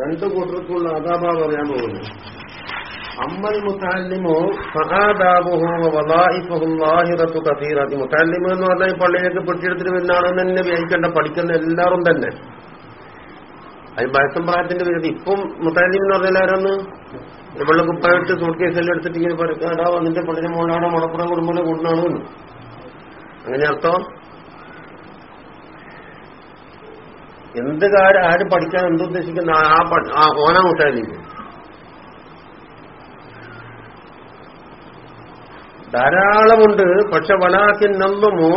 രണ്ടു കൂട്ടർക്കുള്ള അതാബ പറയാൻ പോകുന്നു. അമ്മൽ മുത്താലിമോ സഹാദാബുഹോ വലായിഫുല്ലാഹിറത്തു കസീറാത്തി മുത്താലിമോ എന്ന് പറഞ്ഞാൽ പള്ളിയിലേക്ക് പിടിച്ചെടുത്തിട്ട് വരുന്നതാണെന്ന് തന്നെ വ്യാഖിക്കേണ്ട പഠിക്കുന്ന എല്ലാവരും തന്നെ. അത് വയസ്സം പ്രായത്തിന്റെ പേരിൽ ഇപ്പം മുത്താലിം എന്ന് പറഞ്ഞാൽ ആരാന്ന്? ഇവിടെ കുപ്പായിട്ട് സൂട്ട് കേസെല്ലാം എടുത്തിട്ട് ഇങ്ങനെ പഠിക്കാടാ വന്നിട്ട് പള്ളിന്റെ മുകളിലാണോ മുടപ്പുറം കുടുംബം കൂടുന്നാണോ അങ്ങനെ അർത്ഥം? എന്ത് കാര്യം ആര് പഠിക്കാൻ എന്തുദ്ദേശിക്കുന്ന ആ ഓന മുട്ടായി ധാരാളമുണ്ട്. പക്ഷെ വലാക്കിൻ നന്ദുമു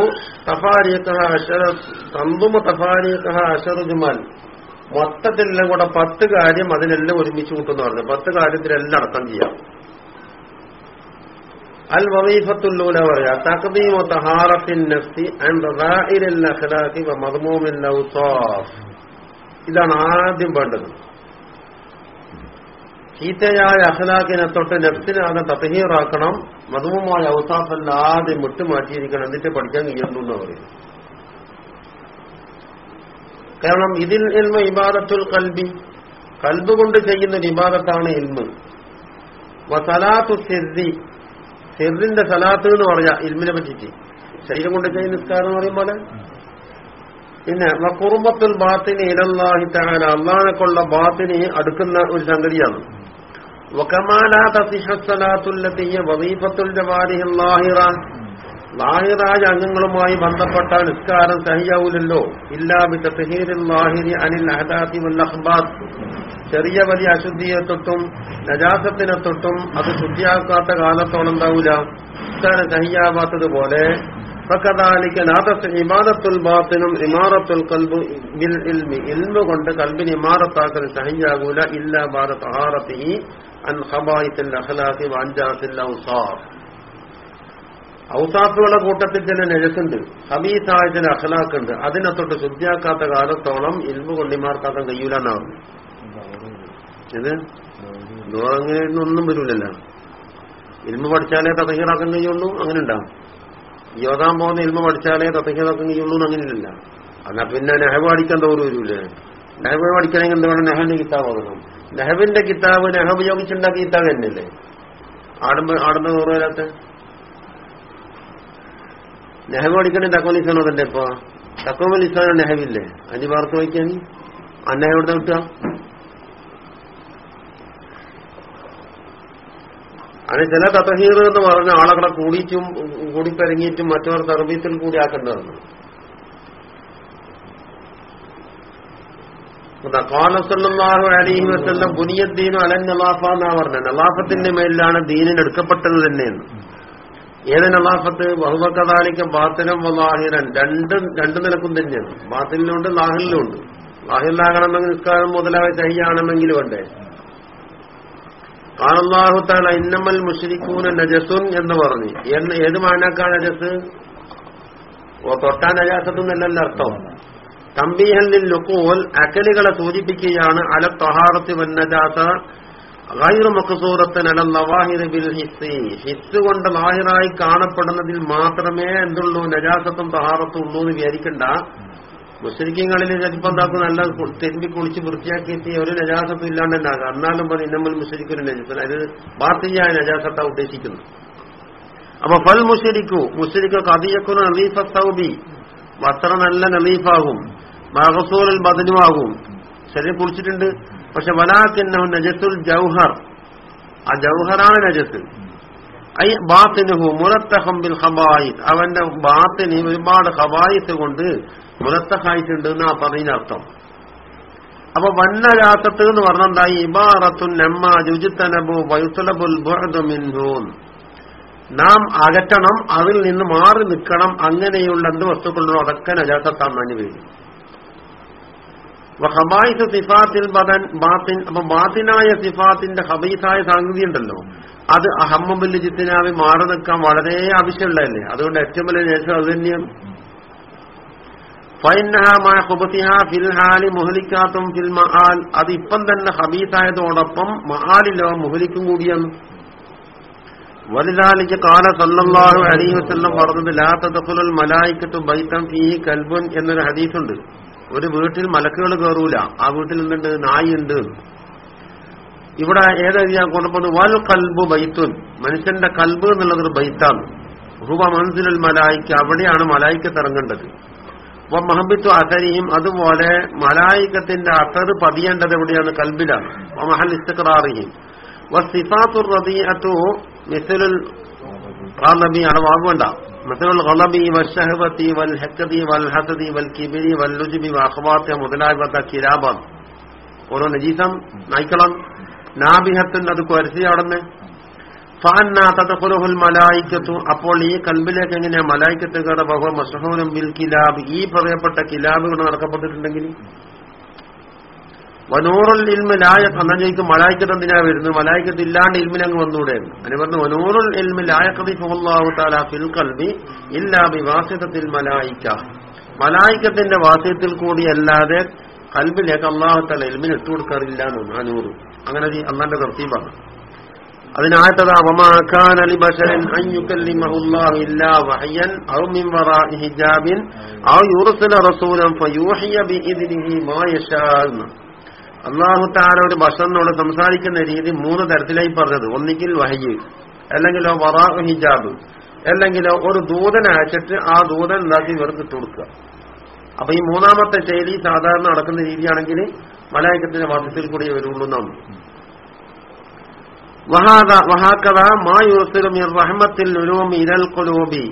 തഫാരിയക്കഹ അശര തന്തുമ തഫാരിയക്കഹ അശ്വരജുമാൻ മൊത്തത്തിലെല്ലാം കൂടെ പത്ത് കാര്യം അതിനെല്ലാം ഒരുമിച്ച് കൂട്ടുന്നു പറഞ്ഞു. പത്ത് കാര്യത്തിലെല്ലാം അടക്കം ചെയ്യാം. അൽ വമീഫത്തുല്ലൂല പറയാ തഖദീമു തഹാറത്തിൻ നഫ്സി അൻ റദാഇലിൽ അഖ്ലാഖി വ മദ്മൂമിൽ ഔസാഫ് ഇതാണ് ആദ്യം വേണ്ടത്. ചീത്തയായ അഹലാക്കിനെ തൊട്ട് നഫ്സിനാകെ തതഹീറാക്കണം. മധുവുമായ അവസാസല്ല ആദ്യം വിട്ടുമാറ്റിയിരിക്കണം. എന്നിട്ട് പഠിക്കാൻ കഴിയുന്നു പറയും കാരണം ഇതിൽ ഇൽമ ഇബാദത്തുൽ കൽബി. കൽബ് കൊണ്ട് ചെയ്യുന്ന ഒരു ഇബാദത്താണ് ഇൽമ്. സലാത്തു സിർരി. സിറിന്റെ സലാത്ത് എന്ന് പറഞ്ഞ ഇൽമിനെ പറ്റിയിട്ട്. ശരീരം കൊണ്ട് ചെയ്യുന്ന നിസ്കാരം എന്ന് പറയും പോലെ പിന്നെ കുറുമ്പത്തുൽ ബാത്തിന് ഇലല്ലാഹി തആല. അള്ളാഹിനെ കൊള്ള ബാത്തിന് അടുക്കുന്ന ഒരു സംഗതിയാണ്. ലാഹിറായ അംഗങ്ങളുമായി ബന്ധപ്പെട്ട നിസ്കാരം സഹിയാവൂലല്ലോ. ഇല്ലാ ബി തത്ഹീരിൽ ലാഹിരി അനിൽ അഹദാത്തി അഖ്ബാത്ത് ചെറിയ വലിയ അശുദ്ധിയെ തൊട്ടും നജാസത്തിനെ തൊട്ടും അത് ശുദ്ധിയാക്കാത്ത കാലത്തോളം ഉണ്ടാവൂല. നിസ്കാരം സഹിയാവാത്തതുപോലെ ഇമാദത്തുൽ ബാത്തിനും ഇമാറത്തുൽ കൽബു ബിൽ ഇൽമി. ഇൽമ കൊണ്ട് കൽബിന് ഇമാറത്താക്കൽ സഹിയാകൂല. ഇല്ല ബാറ തഹാറത്തി അൻ ഹബായിത്തിന്റെ അഹ്ലാഖി വാഞ്ചാസിൽ ഔസാഫ് ഔസാഫുകളുടെ കൂട്ടത്തിൽ തന്നെ നെഴുത്തുണ്ട് ഹബീസായ ചില അഹ്ലാഖുണ്ട് അതിനെ തൊട്ട് ശുദ്ധിയാക്കാത്ത കാലത്തോളം ഇൽമ കൊണ്ട് ഇമാർത്താക്കാൻ കഴിയൂല എന്നാണ്. ഇത്? അങ്ങനെ ഒന്നും വരൂലല്ലോ. ഇൽമ പഠിച്ചാലേ തകീറാക്കാൻ കഴിയുള്ളൂ. അങ്ങനെ ഉണ്ടാവും. യോതാൻ പോകുന്ന ഇൽമ പഠിച്ചാലേ തത്തങ്ങിയുള്ളൂ എന്ന് അങ്ങനെയില്ല. എന്നാ പിന്നെ നെഹബ് പഠിക്കാൻ തോറും വരൂല്ലേ നെഹബ് പഠിക്കണമെങ്കിൽ വേണം? നെഹബിന്റെ കിതാബ് ഓതണം നെഹബിന്റെ കിതാബ് നെഹബ് ഉപയോഗിച്ചുണ്ടാക്കിയ കിതാബ് തന്നെയല്ലേ? ആടുമ്പോ ആടുന്ന തോറുവരാത്ത നെഹബ് പഠിക്കണേ തക്കോലിസാൻ അതല്ലേ ഇപ്പൊ? തക്കോലിസാനോ നെഹബില്ലേ അഞ്ച് വാർത്ത വയ്ക്കാൻ അന്നെ എവിടെ കിട്ടുക? അങ്ങനെ ചില തതഹീർ എന്ന് പറഞ്ഞ ആളുകളെ കൂടിയിട്ടും കൂടിക്കരങ്ങിയിട്ടും മറ്റവർ തർബീത്തിൽ കൂടി ആക്കേണ്ടതാണ് കാലസല്ലാഹു അലൈഹി നലാഫത്തിന്റെ മേലിലാണ് ദീനിന് എടുക്കപ്പെട്ടത് തന്നെയെന്ന്. ഏത് നലാഫത്ത് ബഹുബക്കദാലിക്ക ബാത്തിനും ലാഹിരൻ രണ്ടും രണ്ടു നിലക്കും തന്നെയാണ്. ബാത്തിലുണ്ട് ലാഹിലുണ്ട് ലാഹിലാകണമെങ്കിൽ നിസ്കാരം മുതലായ ചെയ്യണമെങ്കിൽ വേണ്ടേ? കാലല്ലാഹുത്താല ഇന്നമൽ മുഷരിക്കൂന നജസുൻ എന്ന് പറഞ്ഞു. എന്ന് ഏത് മാനാക്കാ നജസ്? ഓ തൊട്ടാ നജാസത്തെന്നല്ലല്ലോ അർത്ഥം. തമ്പീഹല്ലിൽ ലുക്കോൽ അക്കലുകളെ സൂചിപ്പിക്കുകയാണ് അല തൊഹാറത്തി വന്നജാസ ഗൈറു മക്കസൂറത്തൻ അല ലവാഹിർ ബിൽ ഹിസ്സി. ഹിസ് കൊണ്ട് ലാഹിറായി കാണപ്പെടുന്നതിൽ മാത്രമേ എന്തുള്ളൂ? നജാസത്തും തഹാറത്തും ഉള്ളൂ എന്ന് വിചാരിക്കണ്ട. മുസ്ലിങ്ങളിൽ എന്താക്കും നല്ല തെരുമ്പി കുളിച്ച് വൃത്തിയാക്കിയിട്ട് ഒരു നജാസത്തും ഇല്ലാണ്ട് ഉണ്ടാകും എന്നാലും പറയും നമ്മൾ മുസ്ലിക്കൊരു നജാസത്ത്. അത് ബാത്തിയായ നജാസത്താ ഉദ്ദേശിക്കുന്നു അപ്പൊ ഫൽ മുസ്ലിക്കു മുസ്ലിക്ക് കതിയക്കുന്ന നദീഫത്തൗബി വസ്ത്രം നല്ല നദീഫാകും. മഹസൂറിൽ ബദനുമാകും ശരീരം കുളിച്ചിട്ടുണ്ട്. പക്ഷെ വലാക്കിന്നഹു നജസുൽ ജൗഹർ. ആ ജൗഹറാണ് നജസ് അവന്റെ ബാത്തിന് ഒരുപാട് ഹവായിസ് കൊണ്ട് മുലത്തഹായിട്ടുണ്ട് എന്നാ പറഞ്ഞതിനർത്ഥം. അപ്പൊ വന്നരാത്തത്ത് എന്ന് പറഞ്ഞെന്തായി? ഇബാറത്തുൻ നമ്മ ജുജിത്തനബു വയുത്തലബുൽ നാം അകറ്റണം അതിൽ നിന്ന് മാറി നിൽക്കണം അങ്ങനെയുള്ള എന്ത് വസ്തുക്കളുണ്ടോ അതൊക്കെ നജാസത്താന്ന് പേര് ഹബായിസ് ബദൻ അപ്പൊ ബാത്തിനായ സിഫാത്തിന്റെ ഹബീസായ സംഗതി ഉണ്ടല്ലോ അത് അഹമ്മബിൽ ജിത്തിനാവി മാറി നിൽക്കാൻ വളരെ ആവശ്യമുള്ളതല്ലേ? അതുകൊണ്ട് ഏറ്റവും വലിയ നേരം അത് തന്നെയാണ്. മുഹലിക്കാത്തും ഫിൽ മഹാൽ. അത് ഇപ്പം തന്നെ ഹബീസായതോടൊപ്പം മഹാലിലോ മുഹലിക്കും കൂടിയാണ്. വലുതാലിക്ക് കാല അലൈഹി വസല്ലം പറഞ്ഞത് ലാ തദഖുലുൽ മലായിക്കത്തു ഈ ഫീഹി കൽബുൻ എന്നൊരു ഹദീസുണ്ട്. ഒരു വീട്ടിൽ മലക്കുകൾ കയറൂല ആ വീട്ടിൽ നിന്നുണ്ട് നായുണ്ട്. ഇവിടെ ഏതായാലും ഞാൻ കൊണ്ടുപോകുന്നത്? വൽ കൽബു ബൈത്തുൻ. മനുഷ്യന്റെ കൽബ് എന്നുള്ളത് ഒരു ബൈത്താണ്. ഹുബ മൻസിലുൽ മലായിക്ക്. അവിടെയാണ് മലായിക്കത്ത് ഇറങ്ങേണ്ടത് അപ്പൊ മഹബിത്തു അസരിയും അതുപോലെ മലായിക്കത്തിന്റെ അസർ പതിയേണ്ടത് എവിടെയാണ്? കൽബിലാണ്. മഹൽ ഇസ്തഖറാറിയും വസിഫാത്തുർ റബീഅത്തു മിസലുൽ റാബി അവിടെ വാങ്ങണ്ട മിസ്ലുൽ ഖലബി വശഹവതി വൽ ഹക്കതി വൽ ഹസദി വൽ കിബരി വൽ ലുജ്ബി വഅഖവാത്തി മുതലായവത്ത കിരാബാൻ ഓരോ നജീസം നായ്ക്കളം നാബിഹത്തുൻ അത് കുരസി അവിടുന്ന്. ഫഅന്ന തദഖുലുഹുൽ മലായിക്കത്തു. അപ്പോൾ ഈ കൽബിലേക്ക് എങ്ങനെയാ മലായിക്കത്ത് കയറ ബഹു മസ്ഹൂനും ബിൽ കിലാബ്. ഈ പറയപ്പെട്ട കിലാബ് കൊണ്ട് നടക്കപ്പെട്ടിട്ടുണ്ടെങ്കിൽ വനൂറുൽ ഇൽമ ലായ എന്നാ ചോദിക്കും മലായിക്കത്ത് എന്തിനാ വരുന്നത്? മലായിക്കത്ത് ഇല്ലാണ്ട് ഇൽമിലങ്ങ് വന്നൂടെ? അതിന് പറഞ്ഞു വനൂറുൽ ഇൽമ ലായക്കതിഫുല്ലാഹു തആല ഫിൽ കൽബി ഇല്ലാ ബിവാസിതത്തിൽ മലായിക്ക. മലായിക്കത്തിന്റെ വാസ്യത്തിൽ കൂടി അല്ലാതെ കൽബിലേക്ക് അള്ളാഹുത്താല ഇൽമിന് ഇട്ടുകൊടുക്കാറില്ല എന്നാണ് ആ നൂറ്. അങ്ങനെ അന്നാന്റെ തർത്തീപാണ് അതിനായിട്ടത് അവമാക്കാൻ താല ഒരു ബഷറിനോട് സംസാരിക്കുന്ന രീതി മൂന്ന് തരത്തിലായി പറഞ്ഞത്. ഒന്നിക്കിൽ വഹയ്യ് അല്ലെങ്കിലോ വറാ ഹിജാബ് അല്ലെങ്കിലോ ഒരു ദൂതനെ അയച്ചിട്ട് ആ ദൂതൻ ഉണ്ടാക്കി ഇട്ട് കൊടുക്കുക. അപ്പൊ ഈ മൂന്നാമത്തെ ശൈലി സാധാരണ നടക്കുന്ന രീതിയാണെങ്കിൽ മലയക്കത്തിന്റെ വാദത്തിൽ കൂടി വരുള്ളൂ എന്നാണ് വഹാക്കഥ മാ യൂസിലും റഹ്മത്തിൽ ഉലൂമി ഇരൽ കൊലൂബി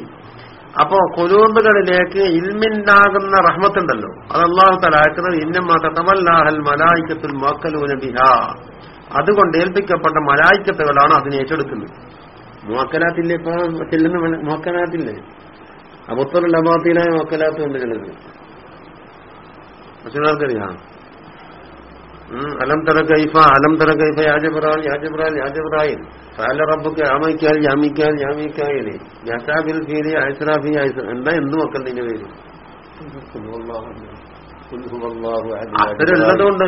അപ്പോ കൊലൂബുകളിലേക്ക് ഇൽമിന്നാകുന്ന റഹ്മത്തുണ്ടല്ലോ. അത് അള്ളാഹു തലാക്കുന്നത് ഇന്നമാ മാത്രമല്ലാഹൽ മലായിക്കത്തുൽ മോക്കലൂന ബിഹ. അതുകൊണ്ട് ഏൽപ്പിക്കപ്പെട്ട മലായിക്കത്തുകളാണ് അതിനെ ഏറ്റെടുക്കുന്നത്. മോക്കലാത്തില്ലേ ഇപ്പൊ ചെല്ലുന്ന മോക്കലാത്തില്ലേ അബുത്തറുൽ അബാത്തിലായ മോക്കലാത്ത് കൊണ്ട് ചെല്ലുന്നത് മറ്റുള്ളവർക്കറിയാം. അലം തറ കൈഫ അലം തറ കൈഫ യാജബ്രാൽ യാജബ്രാൽ യാജബ്രായിൽ കാല റബ്ബുക്ക് ആമയ്ക്കാൽ ജാമിക്കാൽ ജാമിക്കായില്ലേ യാസാബിൽ ഫീലി ഐസ്രാഫി ഐസ് എന്താ എന്ത് മക്കൾ നിന്റെ പേര്. അത്തരമുള്ളതുകൊണ്ട്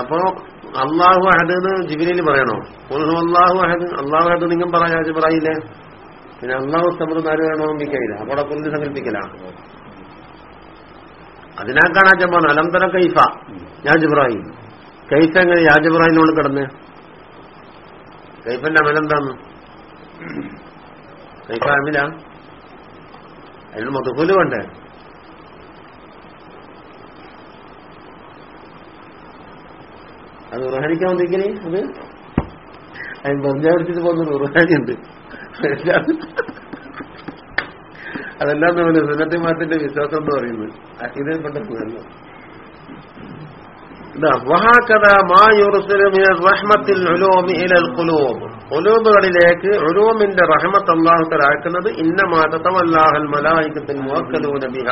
അപ്പൊ അള്ളാഹു അഹദ് എന്ന് ജിബിലിൽ പറയണോ? അള്ളാഹു അഹദ്. അള്ളാഹു അഹദ് നിങ്ങൾ പറയാ ജിബ്രായില്ലേ പിന്നെ അള്ളാഹു സമൃദ്ധ ആര് വേണമെന്നിക്കയില്ല അവിടെ പുല്ല് സങ്കല്പിക്കലാണ് അതിനാക്കാണ് ആ ചെമ്പാണ് അലംതര കൈഫ. യാജിബ്രാഹിം കൈഫ എങ്ങനെ? യാജിബ്രാഹിനോട് കിടന്ന്. കൈഫന്റെ അമലെന്താന്ന് കൈഫ അമില? അതിന് മധുഹുൽ വേണ്ടേ അത് ഉറഹനിക്കാൻ വന്നിരിക്കണേ? അത്? അതിന് ബന്ധം പിടിച്ചിട്ട് പോകുന്ന ഉറഹാനിയുണ്ട്. അതെല്ലാം നമ്മൾ സുന്നത്തിമാത്തിന്റെ വിശ്വാസം എന്ന് പറയുന്നത് ഇതിൽപ്പെട്ട സുഖമല്ല ഒലൂബുകളിലേക്ക് ഒലൂമിന്റെ റഹമത്ത് അള്ളാഹുത്തലാക്കുന്നത് ഇന്നമാതമല്ലാഹൽ മലായിക്കത്തിൽ മുവക്കലൂന ബിഹ.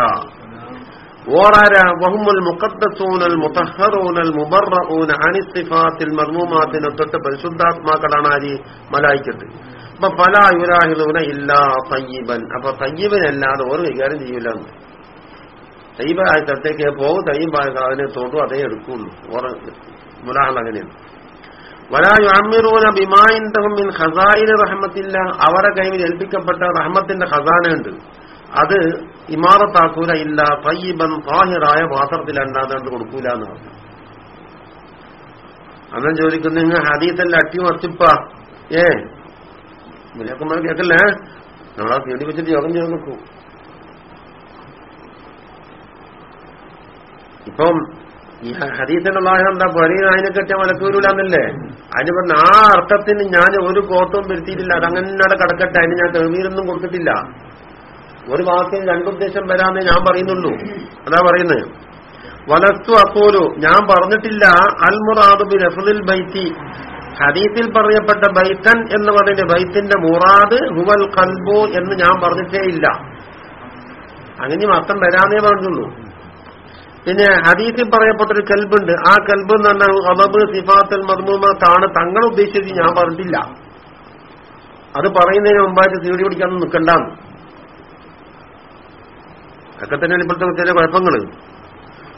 ഓറാര വഹുമുൽ മുഖദ്ദസൂനൽ മുതഹറൂനൽ മുബറൂന അനിസിഫാത്തിൽ മർമൂമാത്തിനെ തൊട്ട് പരിശുദ്ധാത്മാക്കളാണ് ആര്? മലായിക്കത്ത്. അപ്പൊ പല യുരാഹിലൂന ഇല്ലാ തയ്യബൻ. അപ്പൊ തയ്യബനല്ലാതെ ഓരോ കൈകാര്യം ചെയ്യൂല. തയ്യബായ സ്ഥലത്തേക്ക് പോകും തയ്യബായ അതിനെ തൊട്ടും അതേ എടുക്കുള്ളൂ. ഓരോ മുലാഹൽ അങ്ങനെയാണ്. റഹ്മത്തില്ല. അവരെ കൈവിൽ ഏൽപ്പിക്കപ്പെട്ട റഹ്മത്തിന്റെ ഖസാനുണ്ട് അത് ഇമാറത്താക്കൂല ഇല്ല തയ്യബൻ താഹിറായ പാത്രത്തിൽ അണ്ടാതെ കൊടുക്കൂല എന്ന് പറഞ്ഞു. അന്നം ചോദിക്കുന്നു നിങ്ങൾ ഹദീസല്ല അട്ടിമറിച്ചിപ്പ ഏ മുലാക്കന്മാർ കേൾക്കല്ലേ? നമ്മളാ പേടി വെച്ചിട്ട് യോഗം ചെയ്ത് നോക്കൂ. ഇപ്പം ഈ ഹദീസിനുള്ള എന്താ അതിനെ കെട്ടിയ മലക്കൂരൂലെന്നല്ലേ? അതിന് പറഞ്ഞ ആ അർത്ഥത്തിന് ഞാൻ ഒരു കോട്ടവും വരുത്തിയിട്ടില്ല അതങ്ങനെ കടക്കട്ടെ. അതിന് ഞാൻ തെളിവീരൊന്നും കൊടുത്തിട്ടില്ല. ഒരു വാക്കിന് രണ്ടുദ്ദേശം വരാമെന്നേ ഞാൻ പറയുന്നുള്ളൂ. അതാ പറയുന്നത്. വലസ്തു അപ്പോലു ഞാൻ പറഞ്ഞിട്ടില്ല. അൽമുറാദുബി റഫുദിൽ ബൈത്തി. ഹദീസിൽ പറയപ്പെട്ട ബൈത്തൻ എന്ന് പറയുന്ന ബൈത്തിന്റെ മുറാദ് ഹുവൽ കൽബു എന്ന് ഞാൻ പറഞ്ഞിട്ടേ ഇല്ല അങ്ങനെ അർത്ഥം വരാന്നേ പറഞ്ഞുള്ളൂ. പിന്നെ ഹദീസിൽ പറയപ്പെട്ടൊരു കൽബുണ്ട്. ആ കൽബ് എന്ന് പറഞ്ഞാൽ അബബ് സിഫാത്തൽ മർമൂമത്താണ് തങ്ങൾ ഉദ്ദേശിച്ചത് ഞാൻ പറഞ്ഞിട്ടില്ല. അത് പറയുന്നതിന് മുമ്പായിട്ട് സീഡി പിടിക്കാൻ നിൽക്കണ്ടാന്ന്. ഒക്കെ തന്നെയാണ് ഇപ്പോഴത്തെ ചില കുഴപ്പങ്ങൾ.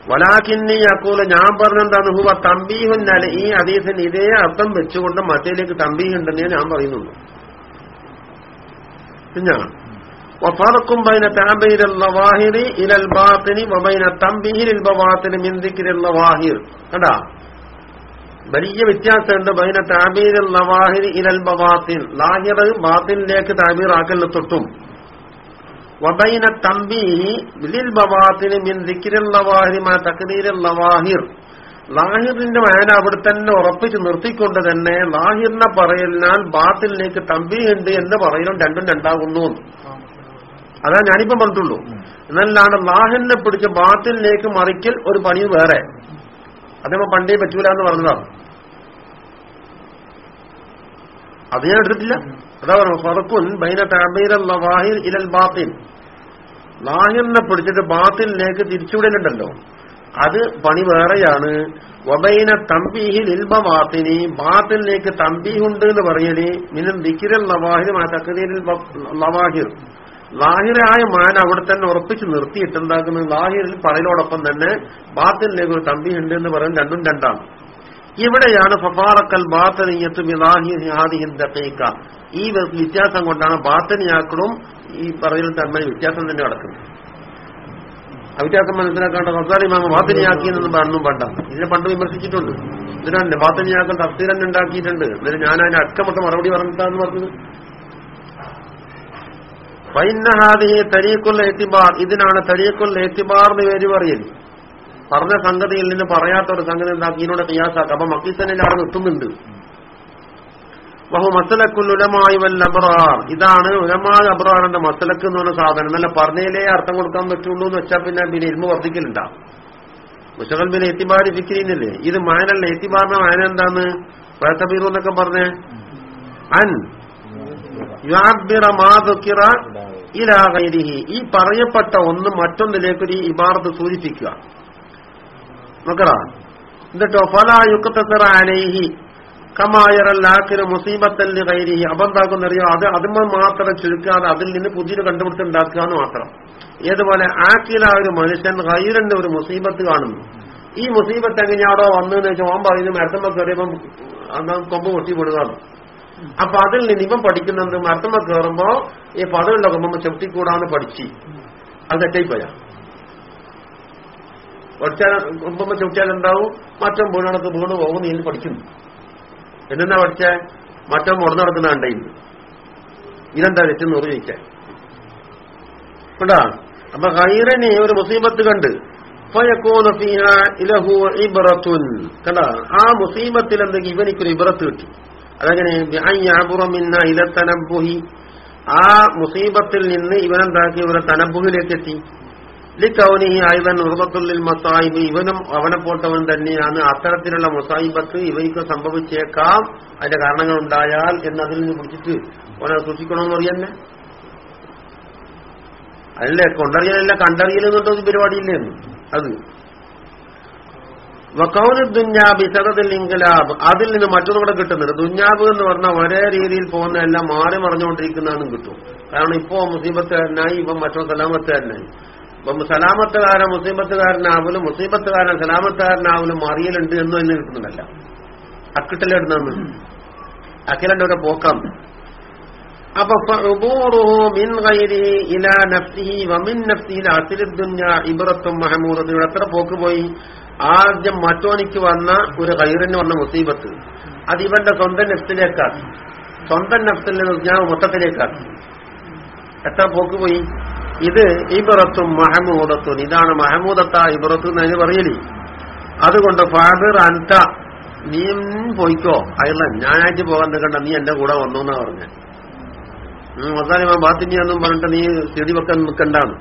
വലാക്കിന്നി അക്കൂല ഞാൻ പറഞ്ഞെന്താണ് ഹുവ തമ്പീഹുന്നല്ല ഈ ഹദീസിന് ഇതേ അർത്ഥം വെച്ചുകൊണ്ട് മറ്റേലേക്ക് തമ്പീഹുണ്ടെന്നേ ഞാൻ പറയുന്നുള്ളൂ പിന്നെ وفرق بين تعبير الظواهر إلى الباطن وبين التنبيه للبواطن من ذكر الظواهر കണ്ടാ വലിയ വ്യത്യാസമുണ്ട് ബൈന താബീർ ലവാഹിർ ഇലൽ ബവാത്തിൻ ലാഹിർ ബാത്തിനിലേക്ക് താബീർ ആക്കലിന് തൊട്ടും വബൈന തമ്പീഹി ബിലിൽ ബവാത്തിന് മിൻ ദിക്കിരൽ ലവാഹിർ മാ തക്ദീരിൽ ലവാഹിർ. ലാഹിറിന്റെ വേന അവിടെ തന്നെ ഉറപ്പിച്ച് നിർത്തിക്കൊണ്ട് തന്നെ ലാഹിറിനെ പറയലിനാൽ ബാത്തിലേക്ക് തമ്പിയുണ്ട് എന്ന് പറയലും രണ്ടും രണ്ടാകുന്നു. അതാ ഞാനിപ്പം പറഞ്ഞിട്ടുള്ളൂ. എന്നല്ലാണ് ലാഹിറിനെ പിടിച്ച് ബാത്തിലേക്ക് മറിക്കൽ ഒരു പണി വേറെ. അതേ പണ്ടേ പറ്റൂല എന്ന് പറഞ്ഞതാണ്. അത് ഞാൻ എടുത്തിട്ടില്ല. അതാ പറഞ്ഞു ഫറക്കുൻ ബൈന താബീർ ലവാഹിർ ഇലൽ ബാത്തിൻ. ലാഹിറിനെ പിടിച്ചിട്ട് ബാത്തിലേക്ക് തിരിച്ചുവിടലുണ്ടല്ലോ. അത് പണി വേറെയാണ്. വബൈന തമ്പീഹിൽ ഇൽബ ബാത്തിനി ബാത്തിലേക്ക് തമ്പീഹുണ്ട് എന്ന് പറയൽ മിനും ദിക്കിരൽ ലവാഹിർ ആ തക്കതീരിൽ ലവാഹിർ ലാഹിറായ മാൻ അവിടെ തന്നെ ഉറപ്പിച്ച് നിർത്തിയിട്ട് എന്താക്കുന്നത് ലാഹിറിൽ പറയലോടൊപ്പം തന്നെ ബാത്തിലേക്ക് ഒരു തമ്പീഹുണ്ട് എന്ന് പറയുന്നത് രണ്ടും രണ്ടാണ്. ഇവിടെയാണ് ഫഫാറക്കൽ ബാത്തനിയത്തും ദീക്ക ഈ വ്യത്യാസം കൊണ്ടാണ് ബാത്തനിയാക്കളും ഈ പറയുന്ന തമ്മിൽ വ്യത്യാസം തന്നെ നടക്കുന്നത്. ആ വ്യത്യാസം മനസ്സിലാക്കാണ്ട് ഫസാലി മാമ ബാത്തനിയാക്കിയെന്നൊന്നും പറഞ്ഞും പണ്ട. ഇതിനെ പണ്ട് വിമർശിച്ചിട്ടുണ്ട്. ഇതിനെ ബാത്തനിയാക്കൽ തസ്തീരൻ ഉണ്ടാക്കിയിട്ടുണ്ട്. എന്നിട്ട് ഞാൻ അതിന് അക്കമൊക്കെ മറുപടി പറഞ്ഞിട്ടാന്ന് പറഞ്ഞത്. വൈന്നഹാദിയെ തരീക്കുള്ള എത്തിബാർ ഇതിനാണ് തരീക്കുള്ള എത്തിബാർ എന്ന് പേര് പറയൽ. പറഞ്ഞ സംഗതിയിൽ നിന്ന് പറയാത്ത ഒരു സംഗതി എന്താക്കി ഇതിനോട് കയ്യാസാക്കാം അപ്പൊ മക്കീസനിൽ അവിടെ നിർത്തുന്നുണ്ട് ബഹു മസലക്കുൽ ഉലമായി വല്ല അബ്രാർ ഇതാണ് ഉലമാ അബ്രാറിന്റെ മസലക്ക് എന്ന് പറഞ്ഞ സാധനം. അല്ല പറഞ്ഞതിലേ അർത്ഥം കൊടുക്കാൻ പറ്റുള്ളൂ എന്ന് വെച്ചാൽ പിന്നെ പിന്നെ ഇരുമ്പ് വർദ്ധിക്കലുണ്ടാ. മുഷകൽ പിന്നെ എത്തിബാരി ഫിക്രീനല്ലേ? ഇത് മാനല്ല എത്തിബാറിന്റെ മാന എന്താന്ന്? വേത്തബീറു എന്നൊക്കെ പറഞ്ഞേ. അൻ യുബിറ മാ ഇലാകൈരിഹി ഈ പറയപ്പെട്ട ഒന്ന് മറ്റൊന്നിലേക്കൊരു ഇബാറത്ത് സൂചിപ്പിക്കുക. നോക്കടാ. എന്നിട്ടോ ഫല യുക്തസറ അലൈഹി. കമായറല്ലാക്കിന് മുസീബത്തല്ലി കൈരിഹി അബന്ധാക്കുന്നറിയോ? അത് അതിമ്മ മാത്രം ചുരുക്കാതെ അതിൽ നിന്ന് പുതിയൊരു കണ്ടുപിടുത്തം ഉണ്ടാക്കുക എന്ന് മാത്രം. ഏതുപോലെ ആക്കില ഒരു മനുഷ്യൻ കൈരന്റെ ഒരു മുസീബത്ത് കാണുന്നു. ഈ മുസീബത്ത് എങ്ങനെയാണോ വന്നു എന്ന് വെച്ചാൽ ഓൻ പറയുന്നു മരത്തമ്മ കയറിയപ്പം കൊമ്പ് പൊട്ടി വിടുകയാണ് അപ്പൊ അതിൽ നിന്ന് ഇവൻ പഠിക്കുന്നത് മരത്തമ്മ കയറുമ്പോ ഈ പദമുള്ള കൊമ്പ് ചവിട്ടിക്കൂടാന്ന് പഠിച്ച്. അത് തെറ്റായിപ്പോയാ പഠിച്ചാൽ കൊമ്പുമ്പോ ചവിട്ടിയാൽ മറ്റം വീണടത്ത് വീണ് പോകുന്ന ഇതിൽ പഠിക്കുന്നു. എന്നാ പഠിച്ചേ? മറ്റോ മുടന്നു നടക്കുന്ന കണ്ടയില്ല ഇതെന്താ തെറ്റ് നൂറ് ചോദിക്കാൻ അപ്പൊ ഹൈറനെ ഒരു മുസീബത്ത് കണ്ട്. കണ്ട? ആ മുസീബത്തിൽ എന്തെങ്കിലും ഇവനിക്കൊരു ഇബറത്ത് കിട്ടി. അതങ്ങനെ? ഇലത്തനബുഹി ആ മുസീബത്തിൽ നിന്ന് ഇവനെന്താക്കി? ഇവരെ തനബുഹിലേക്ക് എത്തി ലിക്കൗനിഹി ആയുധൻ ഉറുബത്തുള്ളിൽ മസായിബ്. ഇവനും അവനെ പോട്ടവൻ തന്നെയാണ്. അത്തരത്തിലുള്ള മുസായിബത്ത് ഇവയ്ക്ക് സംഭവിച്ചേക്കാം. അതിന്റെ കാരണങ്ങൾ ഉണ്ടായാൽ എന്നതിൽ നിന്ന് പിടിച്ചിട്ട് അവനെ സൂക്ഷിക്കണമെന്ന് അറിയന്നെ? അല്ലേ? കൊണ്ടറിയലല്ല കണ്ടറിയലെന്നുണ്ടോ എന്നുണ്ടൊരു പരിപാടിയില്ലേന്ന് അത്. വക്കൗന് ദുഞ്ഞാബ് ഇസകത്തിൽ ഇൻകലാബ് അതിൽ നിന്ന് മറ്റൊന്നും കൂടെ കിട്ടുന്നുണ്ട് ദുഞ്ഞാബ് എന്ന് പറഞ്ഞാൽ ഒരേ രീതിയിൽ പോകുന്ന എല്ലാം മാറി മറിഞ്ഞുകൊണ്ടിരിക്കുന്നതെന്നും കിട്ടും. കാരണം ഇപ്പോ മുസീബത്തുകാരനായി ഇപ്പം മറ്റോ സലാമത്തുകാരനായി ഇപ്പം സലാമത്തുകാരൻ മുസീബത്തുകാരനാവലും മുസീബത്തുകാരൻ സലാമത്തുകാരനാവലും മറിയലുണ്ട് എന്നും തന്നെ കിട്ടുന്നുണ്ടല്ല അക്കിട്ടലിടുന്നു അഖിലന്റെ ഒരു പോക്കാം. അപ്പൊ മിൻ ഗൈരിഹി ഇലാ നഫ്സിഹി വമിൻ നഫ്സിഹി അസിലു ദുഞ്ഞ ഇബ്രത്തും മഹമൂദത്തും എത്ര പോക്ക് പോയി? ആദ്യം മറ്റോനിക്ക് വന്ന ഒരു കൈറിന് വന്ന മുസീബത്ത്. അത് ഇവന്റെ സ്വന്തം നെഫ്സിലേക്കാക്കി. സ്വന്തം നിന്ന് ഞാൻ മൊത്തത്തിലേക്കാക്കി. എത്ര പോക്ക് പോയി? ഇത് ഇബറത്തും മഹമൂദത്തും. ഇതാണ് മഹമൂദത്ത ഇബറത്ത് എന്ന് പറയലി. അതുകൊണ്ട് ഫാദർ അൻത നീ പോയിക്കോ. അയല്ല ഞാനായിട്ട് പോകാൻ നിൽക്കണ്ട. നീ എന്റെ കൂടെ വന്നു എന്നാ പറഞ്ഞ. മസാലിമ ബാത്തിനിയൊന്നും പറഞ്ഞിട്ട് നീ ചെടി വെക്കാൻ നിൽക്കണ്ടാണ്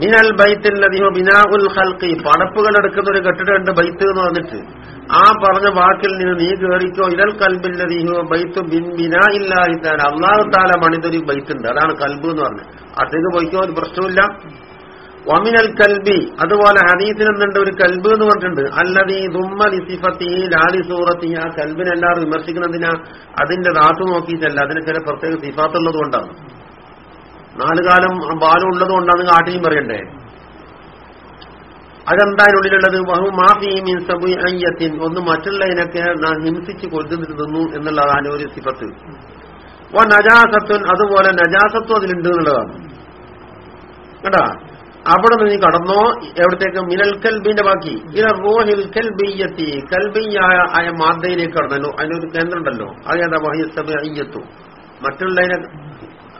മിനൽ ബൈത്തില്ലതിഹോ ബിനാഉൽ ഖൽഖി. പടപ്പുകൾ എടുക്കുന്ന ഒരു കെട്ടിടമുണ്ട് ബൈത്ത് എന്ന് പറഞ്ഞിട്ട്. ആ പറഞ്ഞ വാക്കിൽ നിന്ന് നീ കേറിക്കോ. ഇതൽ കൽബില്ലതിഹോ ബൈത്ത് ബിൻ ബിനാ ഇല്ലാഹിത്താൻ അള്ളാഹു താല മണിതൊരു ബൈത്തുണ്ട്. അതാണ് കൽബ് എന്ന് പറഞ്ഞത്. അതിന് പോയിക്കോ ഒരു പ്രശ്നമില്ല വമിനൽ കൽബി അതുപോലെ ഹദീസിനെന്നുണ്ട് ഒരു കൽബ് എന്ന് പറഞ്ഞിട്ടുണ്ട്. അല്ലതീ സൂറത്തി. ആ കൽബിനെല്ലാവരും വിമർശിക്കുന്നതിനാ അതിന്റെ ധാതു നോക്കിയിട്ടല്ല. അതിന് ചില പ്രത്യേക സിഫാത്തുള്ളത് കൊണ്ടാണ്. നാലു കാലം ബാലം ഉള്ളത് കൊണ്ടാണ് കാട്ടിയും പറയണ്ടേ? അതെന്താ ഉള്ളിലുള്ളത് ബഹു മാഫി മീൻ ഒന്ന് മറ്റുള്ളതിനൊക്കെ നാം ഹിംസിച്ച് കൊടുത്തിരുന്നു എന്നുള്ളതാണ് ഒരു സിഫത്ത്. ഓ നജാസത്വൻ അതുപോലെ നജാസത്വം അതിലുണ്ട് എന്നുള്ളതാണ്. കേട്ടാ അവിടെ നിന്ന് നീ കടന്നോ എവിടത്തേക്ക്? മിനൽ കൽബിന്റെ ബാക്കി. ഇല റോഹിൽ കൽബിയത്തി കൽബിയായ ആയ മാതയിലേക്ക് കടന്നല്ലോ. അതിനൊരു കേന്ദ്രം ഉണ്ടല്ലോ അതേതാ വഹിയത്തു മറ്റുള്ളതിനെ